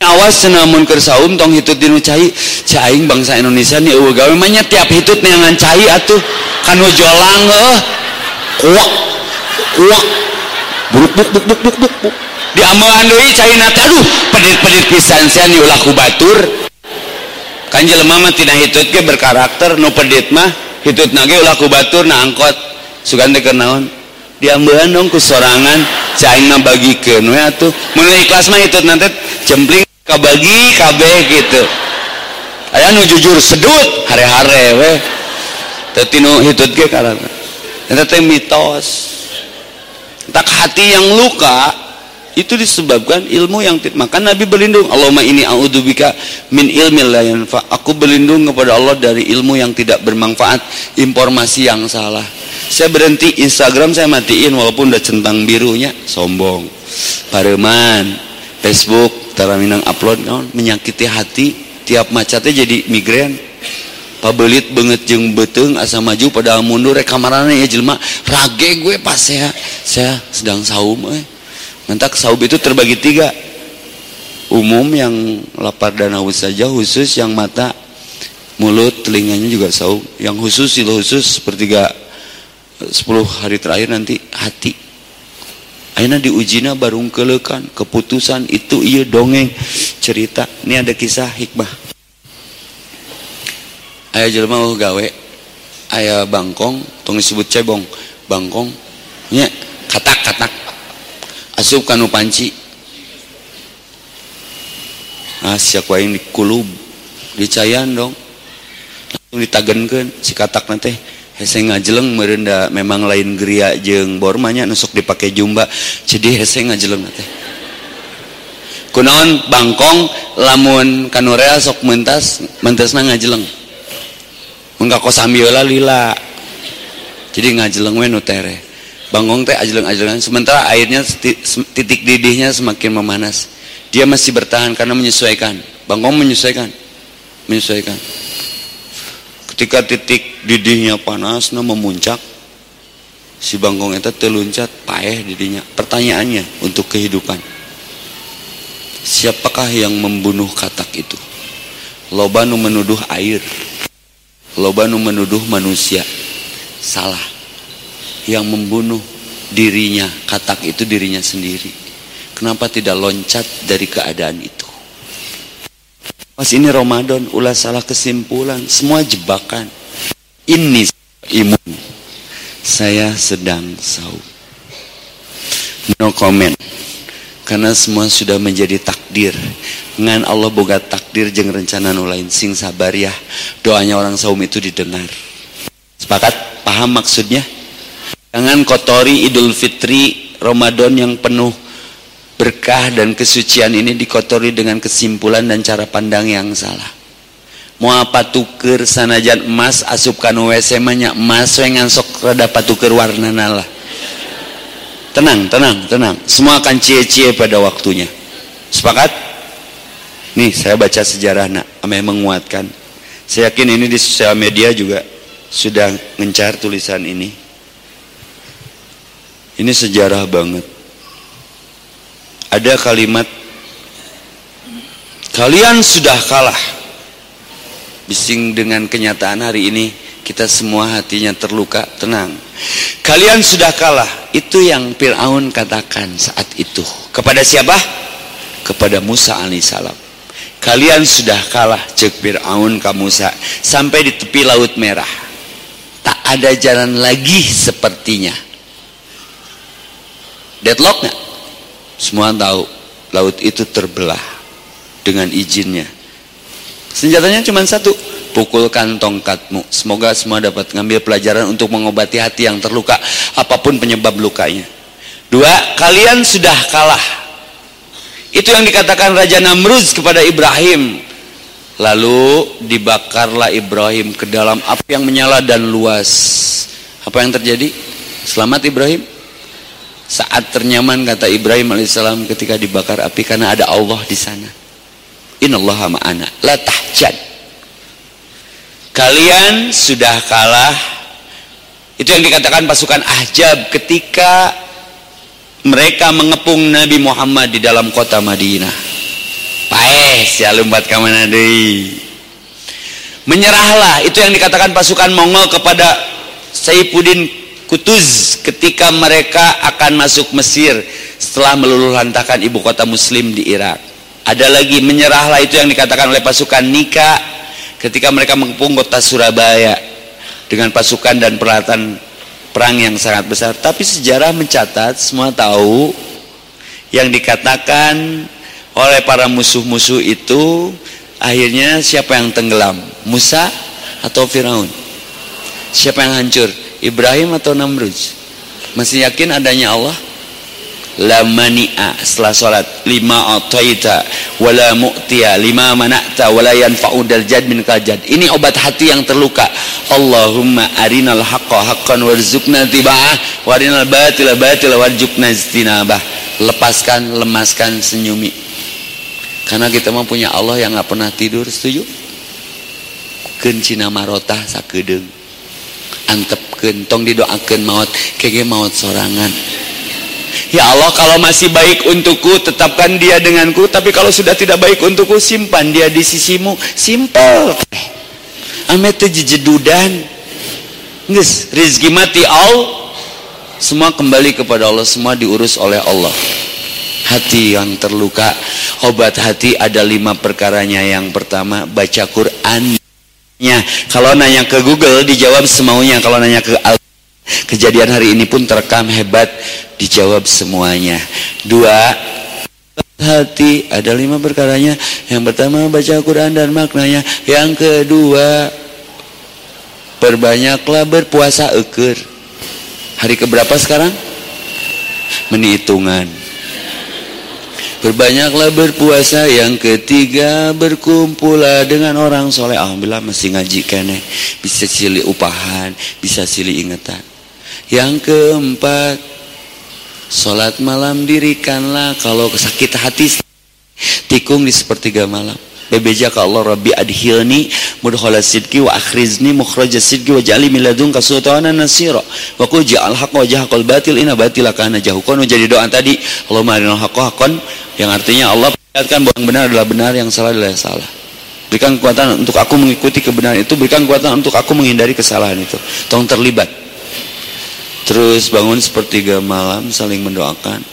awas cenah mun keur saum tong hitut dinu cai cai bangsa Indonesia nih eueuh gawe. Mah tiap hitut neangan cai atuh. Kanu jolang heuh kuak kuak. Buk buk buk buk buk buk, buk. Diamelan deui caina teh aduh pedit-pedit pisan sia ulah ku batur kan jelema mah tina hitut berkarakter nu pedit mah hitutna ge ulah ku batur na angkot sugan teh naon diambelan dong ku sorangan. Caing na bagikeun we atuh. Mun ikhlas mah hitut nanti cempling kabagi kabeh gitu. Aya nu jujur sedut hare-hare we. Teu nu hitut ge karana. Eta teh mitos. Tak hati yang luka itu disebabkan ilmu yang maka Nabi berlindung. Allahumma ini a'udzubika min ilmi la yanfa. Aku berlindung kepada Allah dari ilmu yang tidak bermanfaat informasi yang salah saya berhenti Instagram saya matiin walaupun udah centang birunya. Sombong. Pareman. Facebook taraminang upload non menyakiti hati. Tiap macetnya jadi migrain. Pabelit banget jeng beteng asa maju pada mundur. Rekamarana ya jelma. Rage gue pas ya saya sedang saum eh. Mentak saub itu terbagi tiga. Umum yang lapar dan haus saja, khusus yang mata, mulut, telinganya juga saub. Yang khusus itu khusus sepertiga 10 hari terakhir nanti hati. Aina diujina barung kelekan, keputusan itu iya dongeng cerita. Ini ada kisah hikmah. Ayah jelma oh gawe, ayah bangkong, tong disebut cebong, bangkong, nya katak katak asup kanu panci ah siak waing di kulub dicayan dong langsung ditagenkeun si katak nanti hese ngajeleng merenda memang lain geria jeng bormanya nusuk dipakai jumba jadi hese ngajeleng nanti kunaon bangkong lamun kanurea sok mentas mentasna ngajeleng enggak kosambil lila jadi ngajeleng we nutere Bangong teh ajleng-ajlengan sementara airnya titik didihnya semakin memanas. Dia masih bertahan karena menyesuaikan. Bangong menyesuaikan. Menyesuaikan. Ketika titik didihnya panas nah memuncak si bangkong itu teluncat paeh didihnya. Pertanyaannya untuk kehidupan. Siapakah yang membunuh katak itu? Lobanu menuduh air. Lobanu menuduh manusia. Salah yang membunuh dirinya katak itu dirinya sendiri kenapa tidak loncat dari keadaan itu pas ini Ramadan ulah salah kesimpulan semua jebakan. Ini imun. Saya sedang saum. No comment. Karena semua sudah menjadi takdir. Dengan Allah boga takdir jeng rencana no lain sing sabar ya. Doanya orang saum itu didengar. Sepakat? Paham maksudnya? Jangan kotori Idul Fitri Ramadan yang penuh berkah dan kesucian ini dikotori dengan kesimpulan dan cara pandang yang salah. Mau apa tuker sanajan emas asupkan WC banyak emas yang ngansok rada patuker warna nala. Tenang, tenang, tenang. Semua akan cie-cie pada waktunya. Sepakat? Nih, saya baca sejarah nak, menguatkan. Saya yakin ini di sosial media juga sudah mencar tulisan ini. Ini sejarah banget. Ada kalimat kalian sudah kalah. Bising dengan kenyataan hari ini kita semua hatinya terluka, tenang. Kalian sudah kalah. Itu yang Firaun katakan saat itu. Kepada siapa? Kepada Musa alaihissalam. Kalian sudah kalah cek Fir'aun ka Musa sampai di tepi laut merah. Tak ada jalan lagi sepertinya deadlock nggak semua tahu laut itu terbelah dengan izinnya. Senjatanya cuma satu pukulkan tongkatmu. Semoga semua dapat ngambil pelajaran untuk mengobati hati yang terluka apa pun penyebab lukanya. Dua kalian sudah kalah. Itu yang dikatakan Raja Namrud kepada Ibrahim. Lalu dibakarlah Ibrahim ke dalam api yang menyala dan luas. Apa yang terjadi? Selamat Ibrahim saat ternyaman kata Ibrahim alaihissalam ketika dibakar api karena ada Allah di sana. Innallaha ma'ana la tahjan. Kalian sudah kalah. Itu yang dikatakan pasukan Ahzab ketika mereka mengepung Nabi Muhammad di dalam kota Madinah. Paes ya lumpat ka mana Menyerahlah itu yang dikatakan pasukan Mongol kepada Saifuddin Kutuz ketika mereka akan masuk Mesir setelah meluluh lantakan ibu kota muslim di Irak. Ada lagi menyerahlah itu yang dikatakan oleh pasukan Nika ketika mereka mengepung kota Surabaya dengan pasukan dan peralatan perang yang sangat besar. Tapi sejarah mencatat, semua tahu yang dikatakan oleh para musuh-musuh itu akhirnya siapa yang tenggelam? Musa atau Firaun? Siapa yang hancur? Ibrahim atau Namrud? Masih yakin adanya Allah? la mani'a setelah salat lima ataita wala mu'tiya lima mana'ta wala yanfa'u dal jad min kajad ini obat hati yang terluka. Allahumma arinal haqqa haqqan warzuqna tiba'ah warinal batila batila warzuqna istinabah lepaskan lemaskan senyumi. Karena kita mah punya Allah yang nggak pernah tidur setuju? Kencina marotah sakedeng antep kentong didoakan maut kege maut sorangan. Ya Allah kalau masih baik untukku tetapkan dia denganku. Tapi kalau sudah tidak baik untukku simpan dia di sisimu. Simple Ame jejedudan. Nges, rizki mati all Semua kembali kepada Allah Semua diurus oleh Allah. Hati yang terluka Obat hati ada lima perkaranya. Yang pertama baca Quran Kalau nanya ke Google dijawab semaunya Kalau nanya ke Al Kejadian hari ini pun terekam hebat dijawab semuanya. Dua hati ada lima perkaranya. Yang pertama baca Quran dan maknanya. Yang kedua perbanyaklah berpuasa eker. Hari keberapa sekarang? Menitungan. Berbanyaklah berpuasa Yang ketiga berkumpullah dengan orang soleh. Alhamdulillah masih ngaji kene. Bisa silih upahan Bisa silih ingetan. Yang keempat, sholat malam dirikanlah kalau sakit hati. Tikung di sepertiga malam. Bebeja ka Allah Rabbi adhilni mudkhala sidqi wa akhrizni mukhraja sidqi wa ja'li min ladunka sultanan nasira. Wa qul ja'al haqqa wa jahaqal batil inna batila kana jahukan jadi doa tadi Allahumma arinal haqqa haqqan yang artinya Allah perlihatkan bahwa yang benar adalah benar yang salah adalah salah. Berikan kekuatan untuk aku mengikuti kebenaran itu berikan kekuatan untuk aku menghindari kesalahan itu. Tolong terlibat. Terus bangun sepertiga malam saling mendoakan.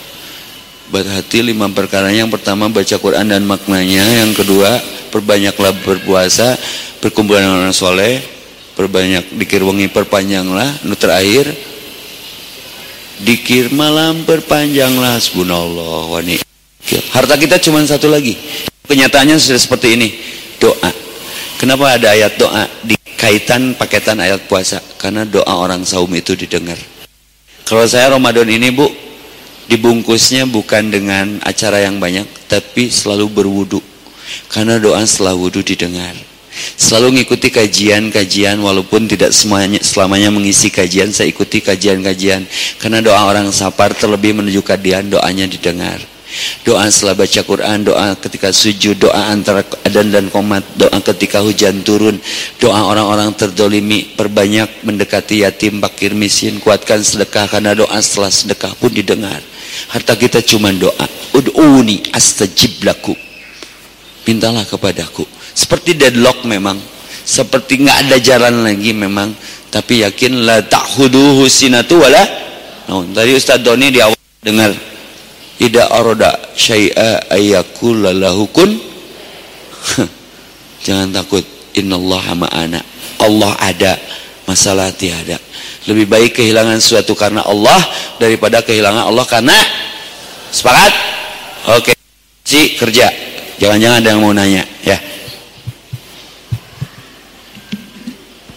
Berhati lima perkara yang pertama baca Quran dan maknanya. Yang kedua perbanyaklah berpuasa, perkumpulan orang soleh, perbanyak dikir wengi perpanjanglah. Nu terakhir dikir malam perpanjanglah subhanallah wani. Harta kita cuma satu lagi. Kenyataannya sudah seperti ini. Doa. Kenapa ada ayat doa dikaitan paketan ayat puasa? Karena doa orang saum itu didengar. Kalau saya Ramadan ini bu, dibungkusnya bukan dengan acara yang banyak, tapi selalu berwudu. Karena doa setelah wudu didengar. Selalu ngikuti kajian-kajian walaupun tidak semuanya selamanya mengisi kajian, saya ikuti kajian-kajian. Karena doa orang sapar terlebih menunjukkan dia doanya didengar. Doa setelah baca Quran, doa ketika sujud, doa antara adan dan komat, doa ketika hujan turun, doa orang-orang terdolimi, perbanyak mendekati yatim, fakir, miskin, kuatkan sedekah karena doa setelah sedekah pun didengar. Harta kita cuma doa. Ud'uni astajib laku. Mintalah kepadaku. Seperti deadlock memang. Seperti nggak ada jalan lagi memang. Tapi yakin la ta'khuduhu sinatu wala. Nah, tadi Ustaz Doni di awal dengar Ida aroda syai'a ayakul lalahukun Jangan takut. Innallaha ma'ana. Allah ada, masalah tiada. Lebih baik kehilangan sesuatu karena Allah daripada kehilangan Allah karena sepakat? Oke. Si kerja. Jangan-jangan ada yang mau nanya, ya.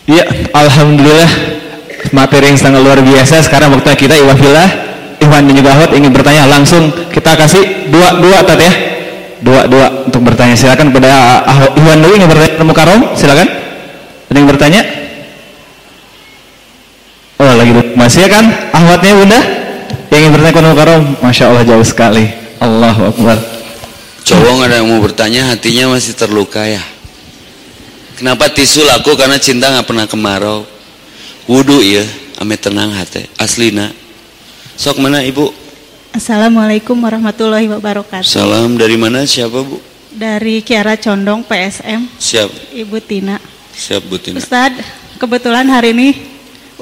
Ya, alhamdulillah materi yang sangat luar biasa. Sekarang waktu kita iwafillah Iwan dan juga Ahmad ingin bertanya langsung kita kasih dua dua tat ya dua dua untuk bertanya silakan kepada Iwan dulu ingin bertanya temu karom silakan ada yang bertanya lagi masih ya kan Ahmadnya bunda Yang ingin bertanya kepada Karom, Masya Allah jauh sekali. Allahu Akbar. Cowok nggak ada yang mau bertanya, hatinya masih terluka ya. Kenapa tisu laku? Karena cinta nggak pernah kemarau. Wudhu ya, ame tenang hati. Aslina. Sok mana ibu? Assalamualaikum warahmatullahi wabarakatuh. Salam dari mana? Siapa bu? Dari Kiara Condong PSM, Siap, Ibu Tina. siap bu Tina. Ustadz, kebetulan hari ini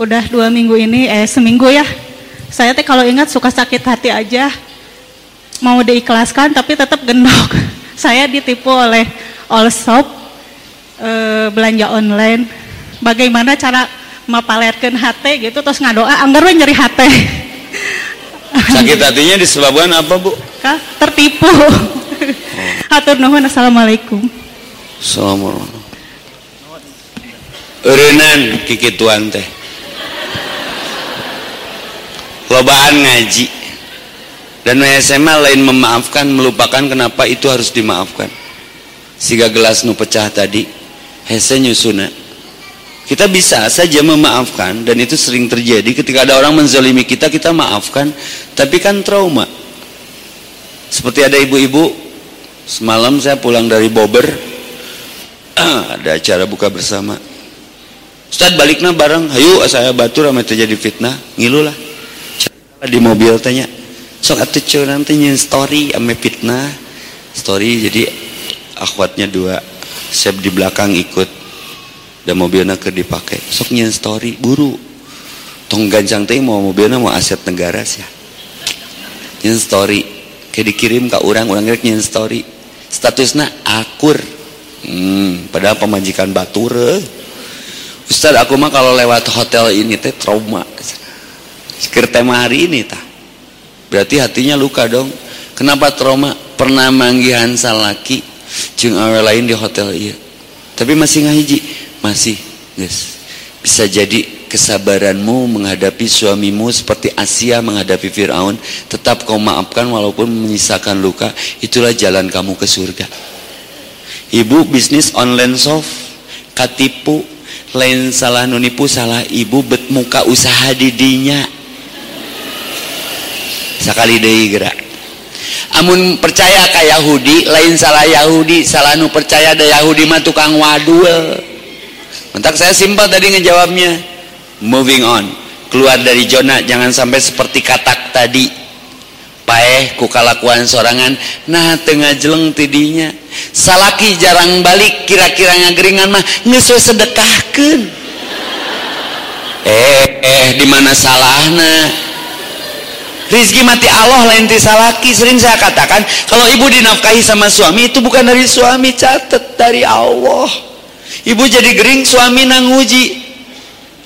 udah dua minggu ini, eh seminggu ya. Saya teh kalau ingat suka sakit hati aja. Mau diikhlaskan tapi tetap gendok. Saya ditipu oleh all shop eh, belanja online. Bagaimana cara mapalerkeun hati gitu terus ngadoa anggar we nyeri hati. Sakit hatinya disebabkan apa bu? Kah? tertipu. Hatur nuhun assalamualaikum. Assalamualaikum. Eureunnan kikituan teh. Lobaan ngaji. Dan SMA lain memaafkan, melupakan kenapa itu harus dimaafkan. Siga gelas nu pecah tadi, hese nyusuna. Kita bisa saja memaafkan dan itu sering terjadi ketika ada orang menzalimi kita, kita maafkan, tapi kan trauma. Seperti ada ibu-ibu, semalam saya pulang dari Bobber, ada acara buka bersama. Ustad baliknya bareng, hayu saya batur sama terjadi fitnah, ngilu lah. Di mobil tanya, sok atuh nanti nyin story ame fitnah. Story jadi akhwatnya dua, saya di belakang ikut dan mobilnya ke dipakai. Sok nyin story buru. Tong gancang teh mau mobilnya mau aset negara sih nyin story kayak dikirim ke orang orang rek nyin story. Statusnya akur. Hmm, padahal pemajikan batur. Ustaz aku mah kalau lewat hotel ini teh trauma Sekir tema hari ini tah berarti hatinya luka dong. Kenapa trauma pernah manggihan salaki jeung awe lain di hotel? Iya. Tapi masih ngahiji? Masih guys. Bisa jadi kesabaranmu menghadapi suamimu seperti Asia menghadapi Fir'aun tetap kau maafkan walaupun menyisakan luka itulah jalan kamu ke surga. Ibu bisnis online shop katipu lain salah nunipu salah ibu bet muka usaha didinya sekali deui gerak amun percaya ka Yahudi lain salah Yahudi salah nu percaya ada Yahudi mah tukang wadul Mentak saya simpel tadi ngejawabnya. Moving on. Keluar dari zona jangan sampai seperti katak tadi. Paeh ku kalakuan sorangan nah tengah jeleng tidinya. Salaki jarang balik kira-kira ngageringan mah ngeus sedekahkeun. Eh eh di mana salahna? Rizki mati Allah lain ti salaki sering saya katakan kalau ibu dinafkahi sama suami itu bukan dari suami catat dari Allah. Ibu jadi gering suami nanguji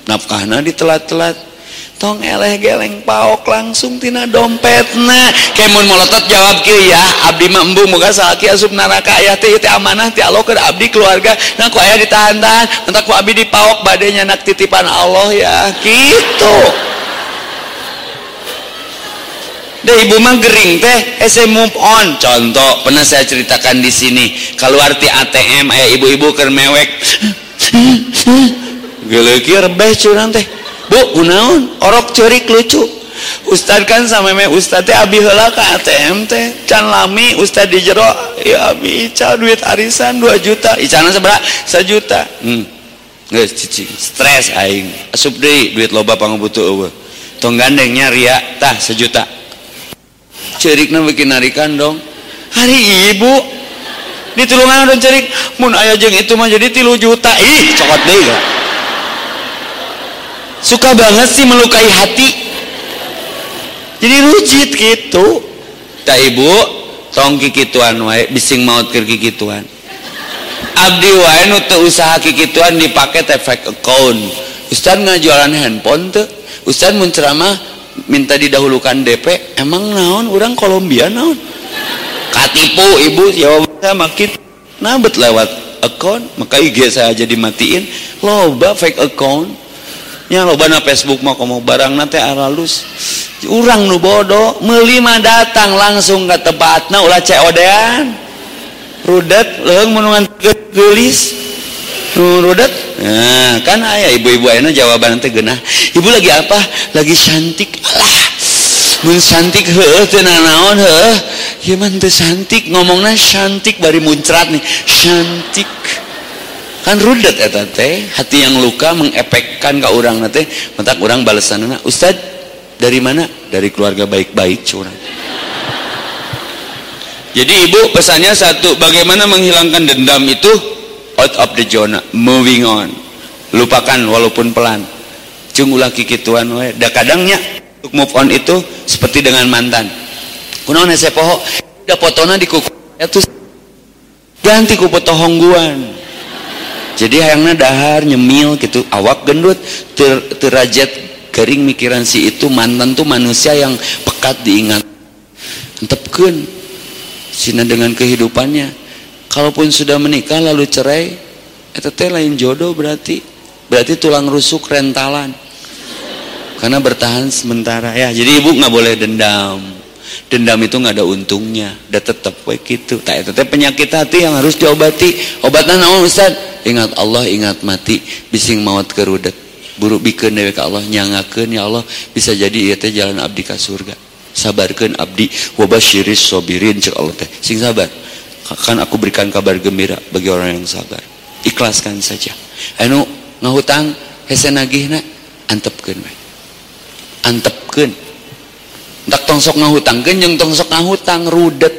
nafkahna ditelat-telat. Tong eleh geleng paok langsung tina dompetna. Kemun molotot jawab kieu ya abdi mah embung muga salaki asup neraka. Aya teh teh amanah ti Allah keur abdi keluarga. Nah ku aya ditahan-tahan. Entak ku abdi dipaok bade nyanak titipan Allah ya gitu Deh ibu mah gering teh, eh saya move on. Contoh pernah saya ceritakan di sini. Kalau arti ATM, ayah ibu-ibu keur mewek. Geuleuki rebeh curang teh. Bu, kunaon? Orok cerik lucu. Ustad kan sama me Ustad teh abi heula ka ATM teh can lami Ustad di jero ya abi ica duit arisan 2 juta icana seberapa 1 juta hmm cicing stres aing asup deui duit loba pangabutuh eueuh tong gandengnya ria tah 1 juta cerikna bikin narikan dong. Hari ibu. Di tulungan dan cerik. Mun ayah jeng itu mah jadi tilu juta. Ih cokot deh gak suka banget sih melukai hati. Jadi rujit gitu. Tak ibu. Tong kikituan wae bising maut ke kikituan. Abdi wae nu teu usaha kikituan dipake teh fake account. Ustad ngajualan handphone tuh ustad mun ceramah minta didahulukan DP emang naon? Orang Kolombia naon? Katipu ibu jawabannya makin nabet lewat account maka IG saya jadi matiin loba fake account. Nya loba na Facebook mah kamu barang nanti aralus urang nu bodoh meuli mah datang langsung ke tempatna ulah COD-an rudet leung menungan gelis rudet nah kan ayah ibu-ibu ayana jawaban nanti genah ibu lagi apa? Lagi cantik. Alah mun cantik heuh teu naon heuh? Ieu mah cantik ngomongna cantik bari muncrat nih. Cantik. Kan rudet eta teh hati yang luka mengepekkan ka urang teh. Mentak urang balesanna Ustad dari mana? Dari keluarga baik-baik curang. Jadi ibu pesannya satu bagaimana menghilangkan dendam itu out of the zona moving on. Lupakan walaupun pelan. Cung ulah kikituan we da kadangnya untuk move on itu seperti dengan mantan. Kunaon hese poho? Da fotona di kuku. Itu ganti ku foto hongguan jadi hayangna dahar nyemil gitu awak gendut ter, terajat kering mikiran si itu mantan tuh manusia yang pekat diingat. Entepkeun sina dengan kehidupannya kalaupun sudah menikah lalu cerai itu teh lain jodoh berarti. Berarti tulang rusuk rentalan. Karena bertahan sementara. Ya jadi ibu nggak boleh dendam. Dendam itu nggak ada untungnya. Udah tetap we gitu. Tak itu penyakit hati yang harus diobati. Obatnya naon Ustaz? Ingat Allah ingat mati. Bising maut kerudet. Buruk bikin dewe ke Allah nyangakan ya Allah. Bisa jadi iya teh jalan abdi ke surga. Sabarkan abdi. Wabashiris sobirin cek Allah teh. Sing sabar akan aku berikan kabar gembira bagi orang yang sabar. Ikhlaskan saja. Anu ngahutang hese nagihna antepkeun we antepkeun. Tak tongsok ngahutangkeun jeung tongsok ngahutang rudet.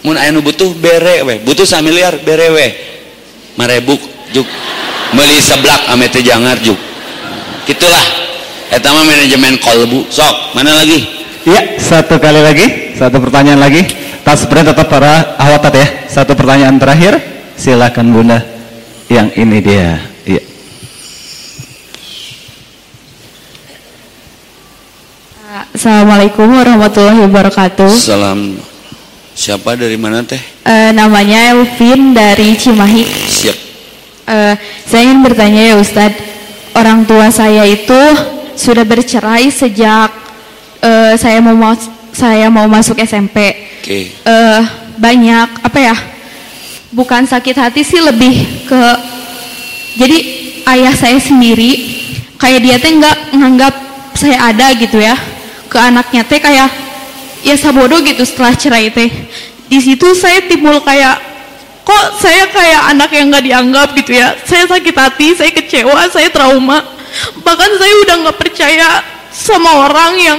Mun aya nu butuh bere we butuh miliar bere we marebuk juk. Meuli seblak ame teh jangar juk. Gitulah. Eta mah manajemen kolbu. Sok mana lagi? Iya satu kali lagi. Satu pertanyaan lagi tas sebenarnya tetap para awatat ya satu pertanyaan terakhir silakan bunda yang ini dia iya Assalamualaikum warahmatullahi wabarakatuh. Salam. Siapa dari mana teh? Uh, namanya Elvin dari Cimahi. Siap. Uh, saya ingin bertanya ya Ustadz, orang tua saya itu sudah bercerai sejak uh, saya mau saya mau masuk SMP. Okay. Uh, banyak apa ya? Bukan sakit hati sih lebih ke jadi ayah saya sendiri kayak dia teh nggak nganggap saya ada gitu ya ke anaknya teh kayak ya sabodo gitu setelah cerai teh di situ saya timbul kayak kok saya kayak anak yang nggak dianggap gitu ya saya sakit hati saya kecewa saya trauma bahkan saya udah nggak percaya sama orang yang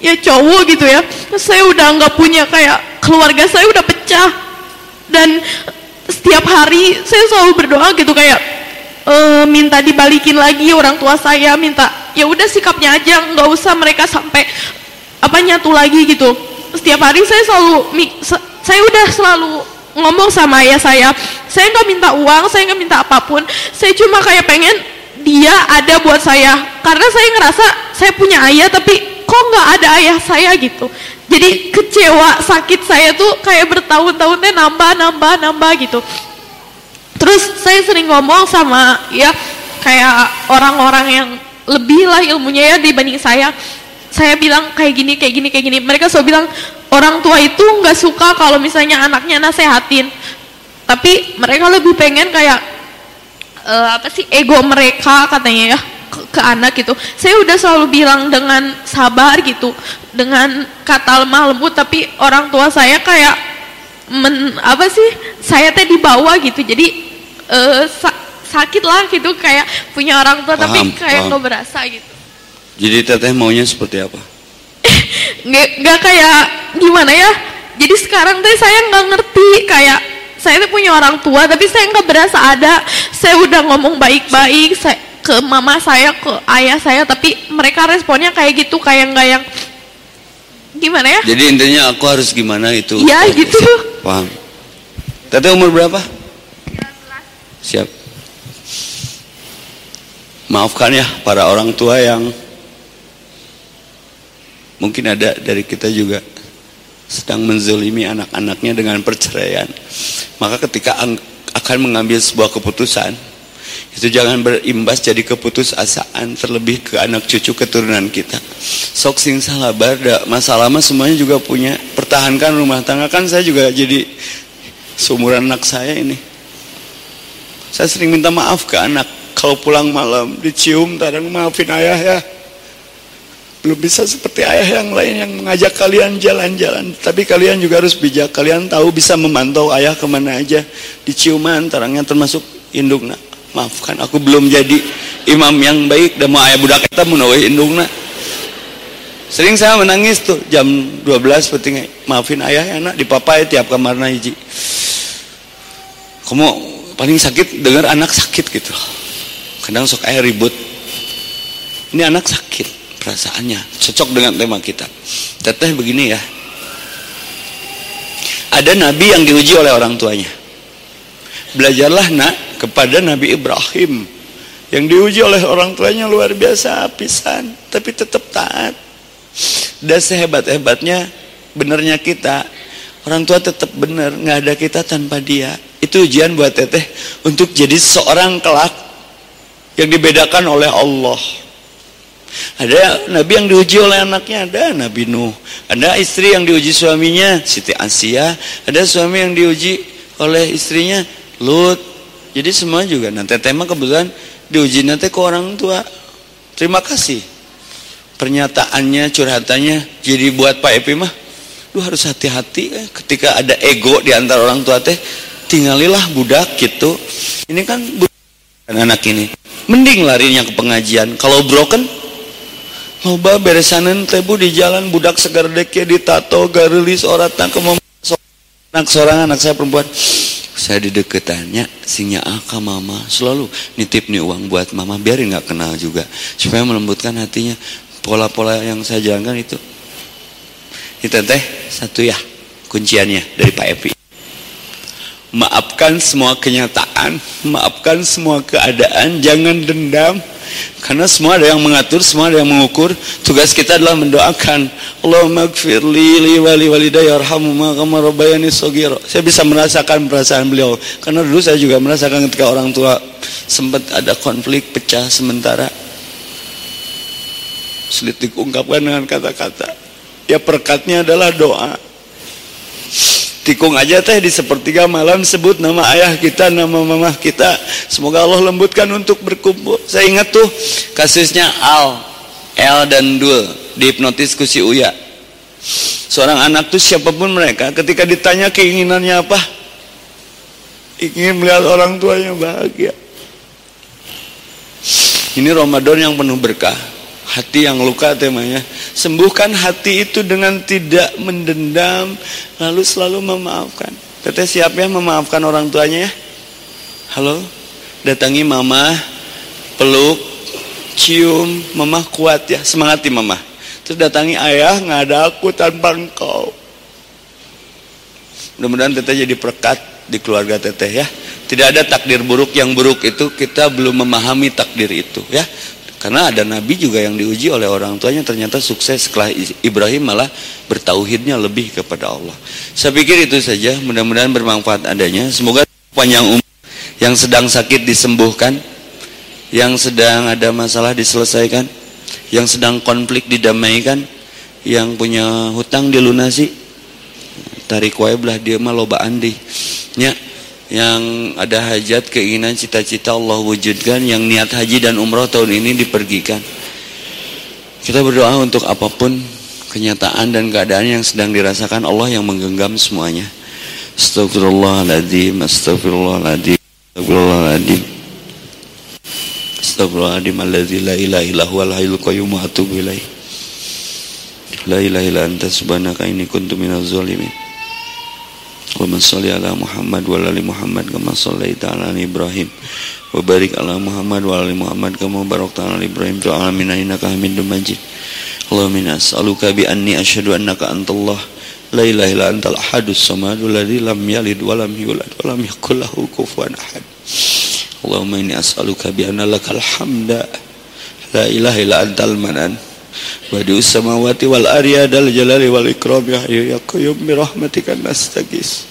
ya cowok gitu ya. Saya udah nggak punya kayak keluarga saya udah pecah. Dan setiap hari saya selalu berdoa gitu kayak e, minta dibalikin lagi orang tua saya minta ya udah sikapnya aja nggak usah mereka sampai apa nyatu lagi gitu. Setiap hari saya selalu saya udah selalu ngomong sama ayah saya saya nggak minta uang saya nggak minta apa pun. Saya cuma kayak pengen dia ada buat saya. Karena saya ngerasa saya punya ayah tapi kok nggak ada ayah saya gitu. Jadi kecewa sakit saya tuh kayak bertahun-tahunnya nambah nambah nambah gitu. Terus saya sering ngomong sama ya kayak orang-orang yang lebih lah ilmunya ya dibanding saya. Saya bilang kayak gini kayak gini kayak gini. Mereka selalu bilang orang tua itu nggak suka kalau misalnya anaknya nasehatin. Tapi mereka lebih pengen kayak uh, apa sih ego mereka katanya ya ke, ke anak gitu. Saya udah selalu bilang dengan sabar gitu dengan kata lemah lembut tapi orang tua saya kayak men, apa sih saya teh dibawa gitu. Jadi uh, sa sakit lah gitu kayak punya orang tua paham, tapi kayak nggak berasa gitu. Jadi teteh maunya seperti apa? Nggak nggak kayak gimana ya. Jadi sekarang teh saya nggak ngerti kayak saya tuh punya orang tua tapi saya nggak berasa ada. Saya udah ngomong baik-baik saya ke mama saya ke ayah saya tapi mereka responnya kayak gitu kayak nggak yang gimana ya? Jadi intinya aku harus gimana itu? Ya gitu. Paham. Teteh umur berapa? Siap. Maafkan ya para orang tua yang mungkin ada dari kita juga sedang menzolimi anak-anaknya dengan perceraian. Maka ketika akan mengambil sebuah keputusan itu jangan berimbas jadi keputusasaan terlebih ke anak cucu keturunan kita. Sok sing salabar da masalah semuanya juga punya pertahankan rumah tangga. Kan saya juga jadi seumuran anak saya ini. Saya sering minta maaf ke anak. Kalau pulang malam dicium tarang maafin ayah ya belum bisa seperti ayah yang lain yang mengajak kalian jalan-jalan. Tapi kalian juga harus bijak. Kalian tahu bisa memantau ayah ke mana aja. Di ciuman, tarangnya termasuk indungna. Maafkan, aku belum jadi imam yang baik. Dan mau ayah budak kita menawa indungna. Sering saya menangis tuh jam 12 penting maafin ayah ya nak di papai tiap kamarna hiji. Kamu paling sakit dengar anak sakit gitu. Kadang sok ayah ribut. Ini anak sakit perasaannya. Cocok dengan tema kita. Teteh begini ya. Ada nabi yang diuji oleh orang tuanya. Belajarlah nak kepada Nabi Ibrahim. Yang diuji oleh orang tuanya luar biasa pisan tapi tetap taat. Dan sehebat-hebatnya benernya kita orang tua tetap benar nggak ada kita tanpa dia. Itu ujian buat teteh untuk jadi seorang kelak yang dibedakan oleh Allah ada nabi yang diuji oleh anaknya, ada Nabi Nuh. Ada istri yang diuji suaminya, Siti Asia. Ada suami yang diuji oleh istrinya, Lut. Jadi semua juga. Nanti tema kebetulan diuji nanti ke orang tua. Terima kasih. Pernyataannya, curhatannya, jadi buat Pak Epi mah, lu harus hati-hati eh, ketika ada ego di antara orang tua teh. Tinggalilah budak gitu. Ini kan budak anak ini. Mending larinya ke pengajian. Kalau broken, loba beresanan tebu di jalan budak segar deke ditato garelis oratan ke anak seorang anak saya perempuan. Saya di deketannya sinya aka mama? Selalu nitip nih uang buat mama biarin nggak kenal juga. Supaya melembutkan hatinya. Pola-pola yang saya jalankan itu. Itu teh satu ya kunciannya dari Pak Epi maafkan semua kenyataan maafkan semua keadaan jangan dendam karena semua ada yang mengatur, semua ada yang mengukur. Tugas kita adalah mendoakan. Allahumma gfirli li wali walidayya arhamuma kama rabbayani saghira. Saya bisa merasakan perasaan beliau. Karena dulu saya juga merasakan ketika orang tua sempat ada konflik pecah sementara. Sulit diungkapkan dengan kata-kata. Ya perkatnya adalah doa tikung aja teh di sepertiga malam sebut nama ayah kita, nama mama kita. Semoga Allah lembutkan untuk berkumpul. Saya ingat tuh kasusnya Al, El dan Dul di hipnotis ku si Uya. Seorang anak tuh siapa pun mereka ketika ditanya keinginannya apa? Ingin melihat orang tuanya bahagia. Ini Ramadan yang penuh berkah hati yang luka temanya. Sembuhkan hati itu dengan tidak mendendam lalu selalu memaafkan. Teteh siap ya memaafkan orang tuanya ya? Halo? Datangi mama peluk cium mama kuat ya. Semangati mama. Terus datangi ayah nggak ada aku tanpa engkau. Mudah-mudahan teteh jadi perkat di keluarga teteh ya. Tidak ada takdir buruk yang buruk itu kita belum memahami takdir itu ya karena ada nabi juga yang diuji oleh orang tuanya ternyata sukses setelah Ibrahim malah bertauhidnya lebih kepada Allah. Saya pikir itu saja, mudah-mudahan bermanfaat adanya. Semoga panjang umur yang sedang sakit disembuhkan, yang sedang ada masalah diselesaikan, yang sedang konflik didamaikan, yang punya hutang dilunasi. Tarik wae belah dia mah loba andi. Ya, yang ada hajat, keinginan, cita-cita Allah wujudkan, yang niat haji dan umroh tahun ini dipergikan. Kita berdoa untuk apa pun kenyataan dan keadaan yang sedang dirasakan Allah yang menggenggam semuanya. Astagfirullahaladzim, astagfirullahaladzim, astagfirullahaladzim. Astagfirullahaladzim alladzi la ilaha hayyul qayyum wa atubu ilaih. La ilaha illa anta subhanaka inni kuntu minaz zalimin. Allahumma salli ala Muhammad wa ala Muhammad kama sallaita ala Ibrahim wa barik ala Muhammad wa ala Muhammad kama barakta ala Ibrahim fi alamin innaka Hamidum Majid. Allahumma as'aluka bi anni asyhadu annaka antallah la ilaha illa antal ahadus samadul ladzi lam yalid wa lam yulad wa lam yakul lahu kufuwan ahad. Allahumma inni as'aluka bi anna lakal hamda la ilaha illa antal manan Badius samawati wal arya dal jalali wal ikram ya hayyu ya qayyum bi rahmatika nastagis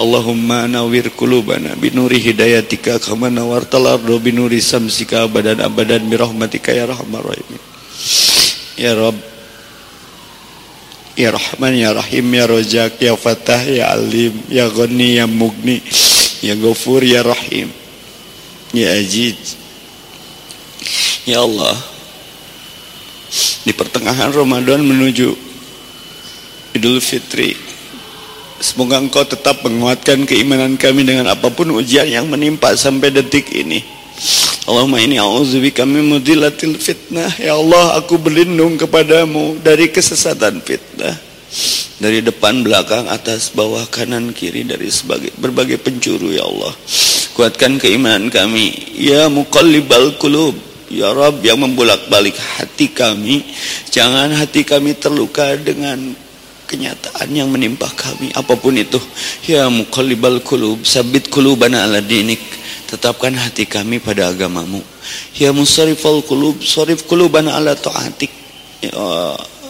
Allahumma nawwir qulubana bi nuri hidayatika kama nawartal ardo bi nuri samsika abadan abadan bi rahmatika ya rahmar rahim Ya Rabb Ya Rahman ya Rahim ya Rojak ya Fatah ya Alim ya Ghani ya Mugni ya Ghafur ya Rahim ya Ajid. Ya Allah di pertengahan Ramadan menuju Idul Fitri. Semoga engkau tetap menguatkan keimanan kami dengan apa pun ujian yang menimpa sampai detik ini. Allahumma ini a'udzubika min mudilatil fitnah. Ya Allah, aku berlindung kepadamu dari kesesatan fitnah dari depan, belakang, atas, bawah, kanan, kiri dari sebagai berbagai penjuru ya Allah. Kuatkan keimanan kami. Ya muqallibal qulub. Ya Rabb yang membolak-balik hati kami, jangan hati kami terluka dengan kenyataan yang menimpa kami apa pun itu. Ya muqallibal qulub, sabit qulubana ala dinik. Tetapkan hati kami pada agamamu. Ya musarifal qulub, sarif qulubana ala taatik. Ya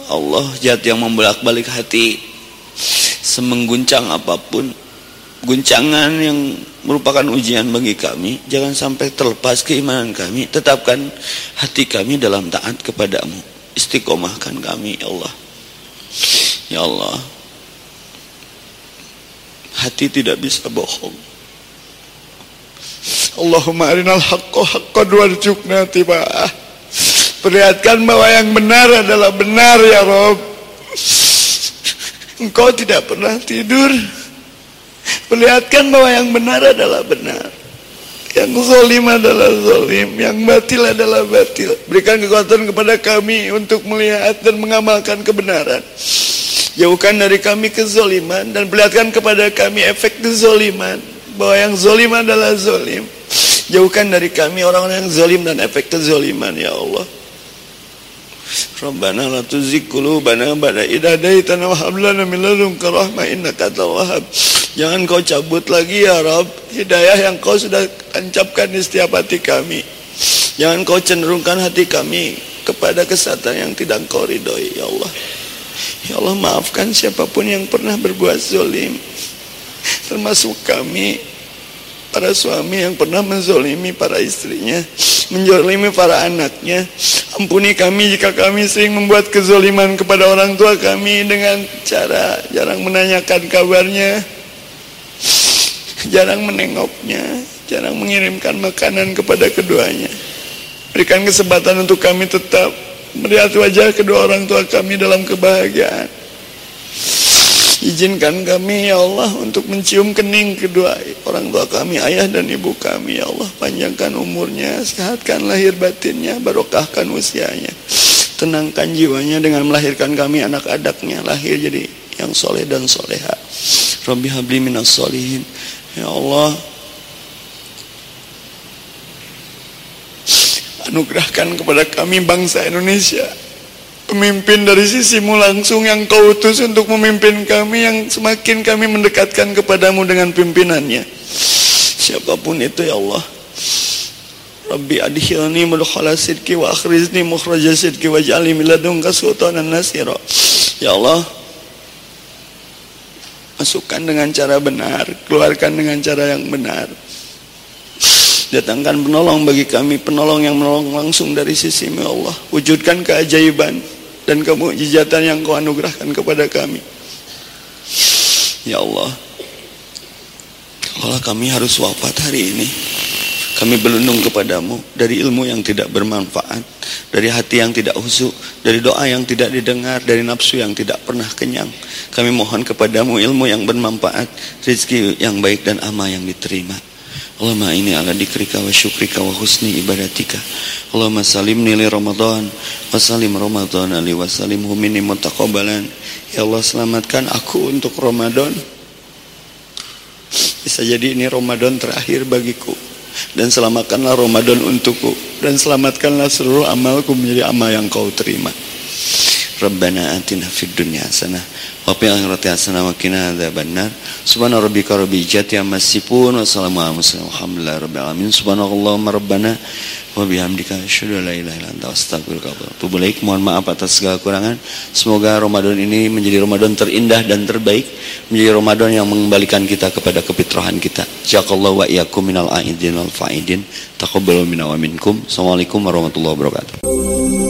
Allah jat yang membolak-balik hati semengguncang apa pun guncangan yang merupakan ujian bagi kami. Jangan sampai terlepas keimanan kami. Tetapkan hati kami dalam taat kepadamu. Istiqomahkan kami ya Allah. Ya Allah. Hati tidak bisa bohong. Allahumma arinal haqqa haqqa warjukna tiba'ah. Perlihatkan bahwa yang benar adalah benar ya Rob. Engkau tidak pernah tidur. Perlihatkan bahwa yang benar adalah benar. Yang zolim adalah zolim. Yang batil adalah batil. Berikan kekuatan kepada kami untuk melihat dan mengamalkan kebenaran. Jauhkan dari kami kezoliman dan perlihatkan kepada kami efek kezoliman. Bahwa yang zolim adalah zolim. Jauhkan dari kami orang-orang yang zolim dan efek kezoliman ya Allah. Rabbana la tuzigh qulubana ba'da idh hadaitana wa hab min ladunka rahmah innaka antal. Jangan kau cabut lagi ya Rabb hidayah yang kau sudah tancapkan di setiap hati kami. Jangan kau cenderungkan hati kami kepada kesatuan yang tidak kau ridhoi ya Allah. Ya Allah maafkan siapa pun yang pernah berbuat zolim. Termasuk kami. Para suami yang pernah menzolimi para istrinya menzolimi para anaknya. Ampuni kami jika kami sering membuat kezoliman kepada orang tua kami dengan cara jarang menanyakan kabarnya jarang menengoknya jarang mengirimkan makanan kepada keduanya berikan kesempatan untuk kami tetap melihat wajah kedua orang tua kami dalam kebahagiaan Izinkan kami ya Allah untuk mencium kening kedua orang tua kami, ayah dan ibu kami ya Allah. Panjangkan umurnya, sehatkan lahir batinnya, barokahkan usianya. Tenangkan jiwanya dengan melahirkan kami anak adaknya lahir jadi yang soleh dan soleha. Rabbi habli minas solihin. Ya Allah, anugerahkan kepada kami bangsa Indonesia. Pemimpin dari sisimu langsung yang kau utus untuk memimpin kami yang semakin kami mendekatkan kepadamu dengan pimpinannya. Siapa pun itu ya Allah. Rabbi adhilni mudkhala sidki wa akhrizni mukhraja sidki wa min ladunka sultanan nasira. Ya Allah masukkan dengan cara benar keluarkan dengan cara yang benar datangkan penolong bagi kami penolong yang menolong langsung dari sisimu ya Allah wujudkan keajaiban dan kemujizatan yang kau anugerahkan kepada kami. Ya Allah, kalau kami harus wafat hari ini, kami berlindung kepadamu dari ilmu yang tidak bermanfaat, dari hati yang tidak husuk, dari doa yang tidak didengar, dari nafsu yang tidak pernah kenyang. Kami mohon kepadamu ilmu yang bermanfaat, rezeki yang baik dan amal yang diterima. Allahumma ini ala dikrika wa syukrika wa husni ibadatika Allahumma salimni li Ramadan wa salim Ramadan li wa salimhu minni mutaqabbalan Ya Allah selamatkan aku untuk Ramadan Bisa jadi ini Ramadan terakhir bagiku dan selamatkanlah Ramadan untukku. Dan selamatkanlah seluruh amalku menjadi amal yang kau terima Rabbana atina fid dunya hasanah wa fil akhirati hasanah wa qina adzabannar subhana rabbika rabbil izzati amma yasifun wa salamun alal mursalin walhamdulillahi rabbil alamin subhanakallahumma rabbana wa bihamdika asyhadu an la ilaha illa anta astaghfiruka wa atubu ilaik mohon maaf atas segala kurangan semoga Ramadan ini menjadi Ramadan terindah dan terbaik. Menjadi Ramadan yang mengembalikan kita kepada kefitrahan kita. Jazakallahu wa iyyakum minal aidin wal faidin. Taqabbalu minna wa minkum. Assalamualaikum warahmatullahi wabarakatuh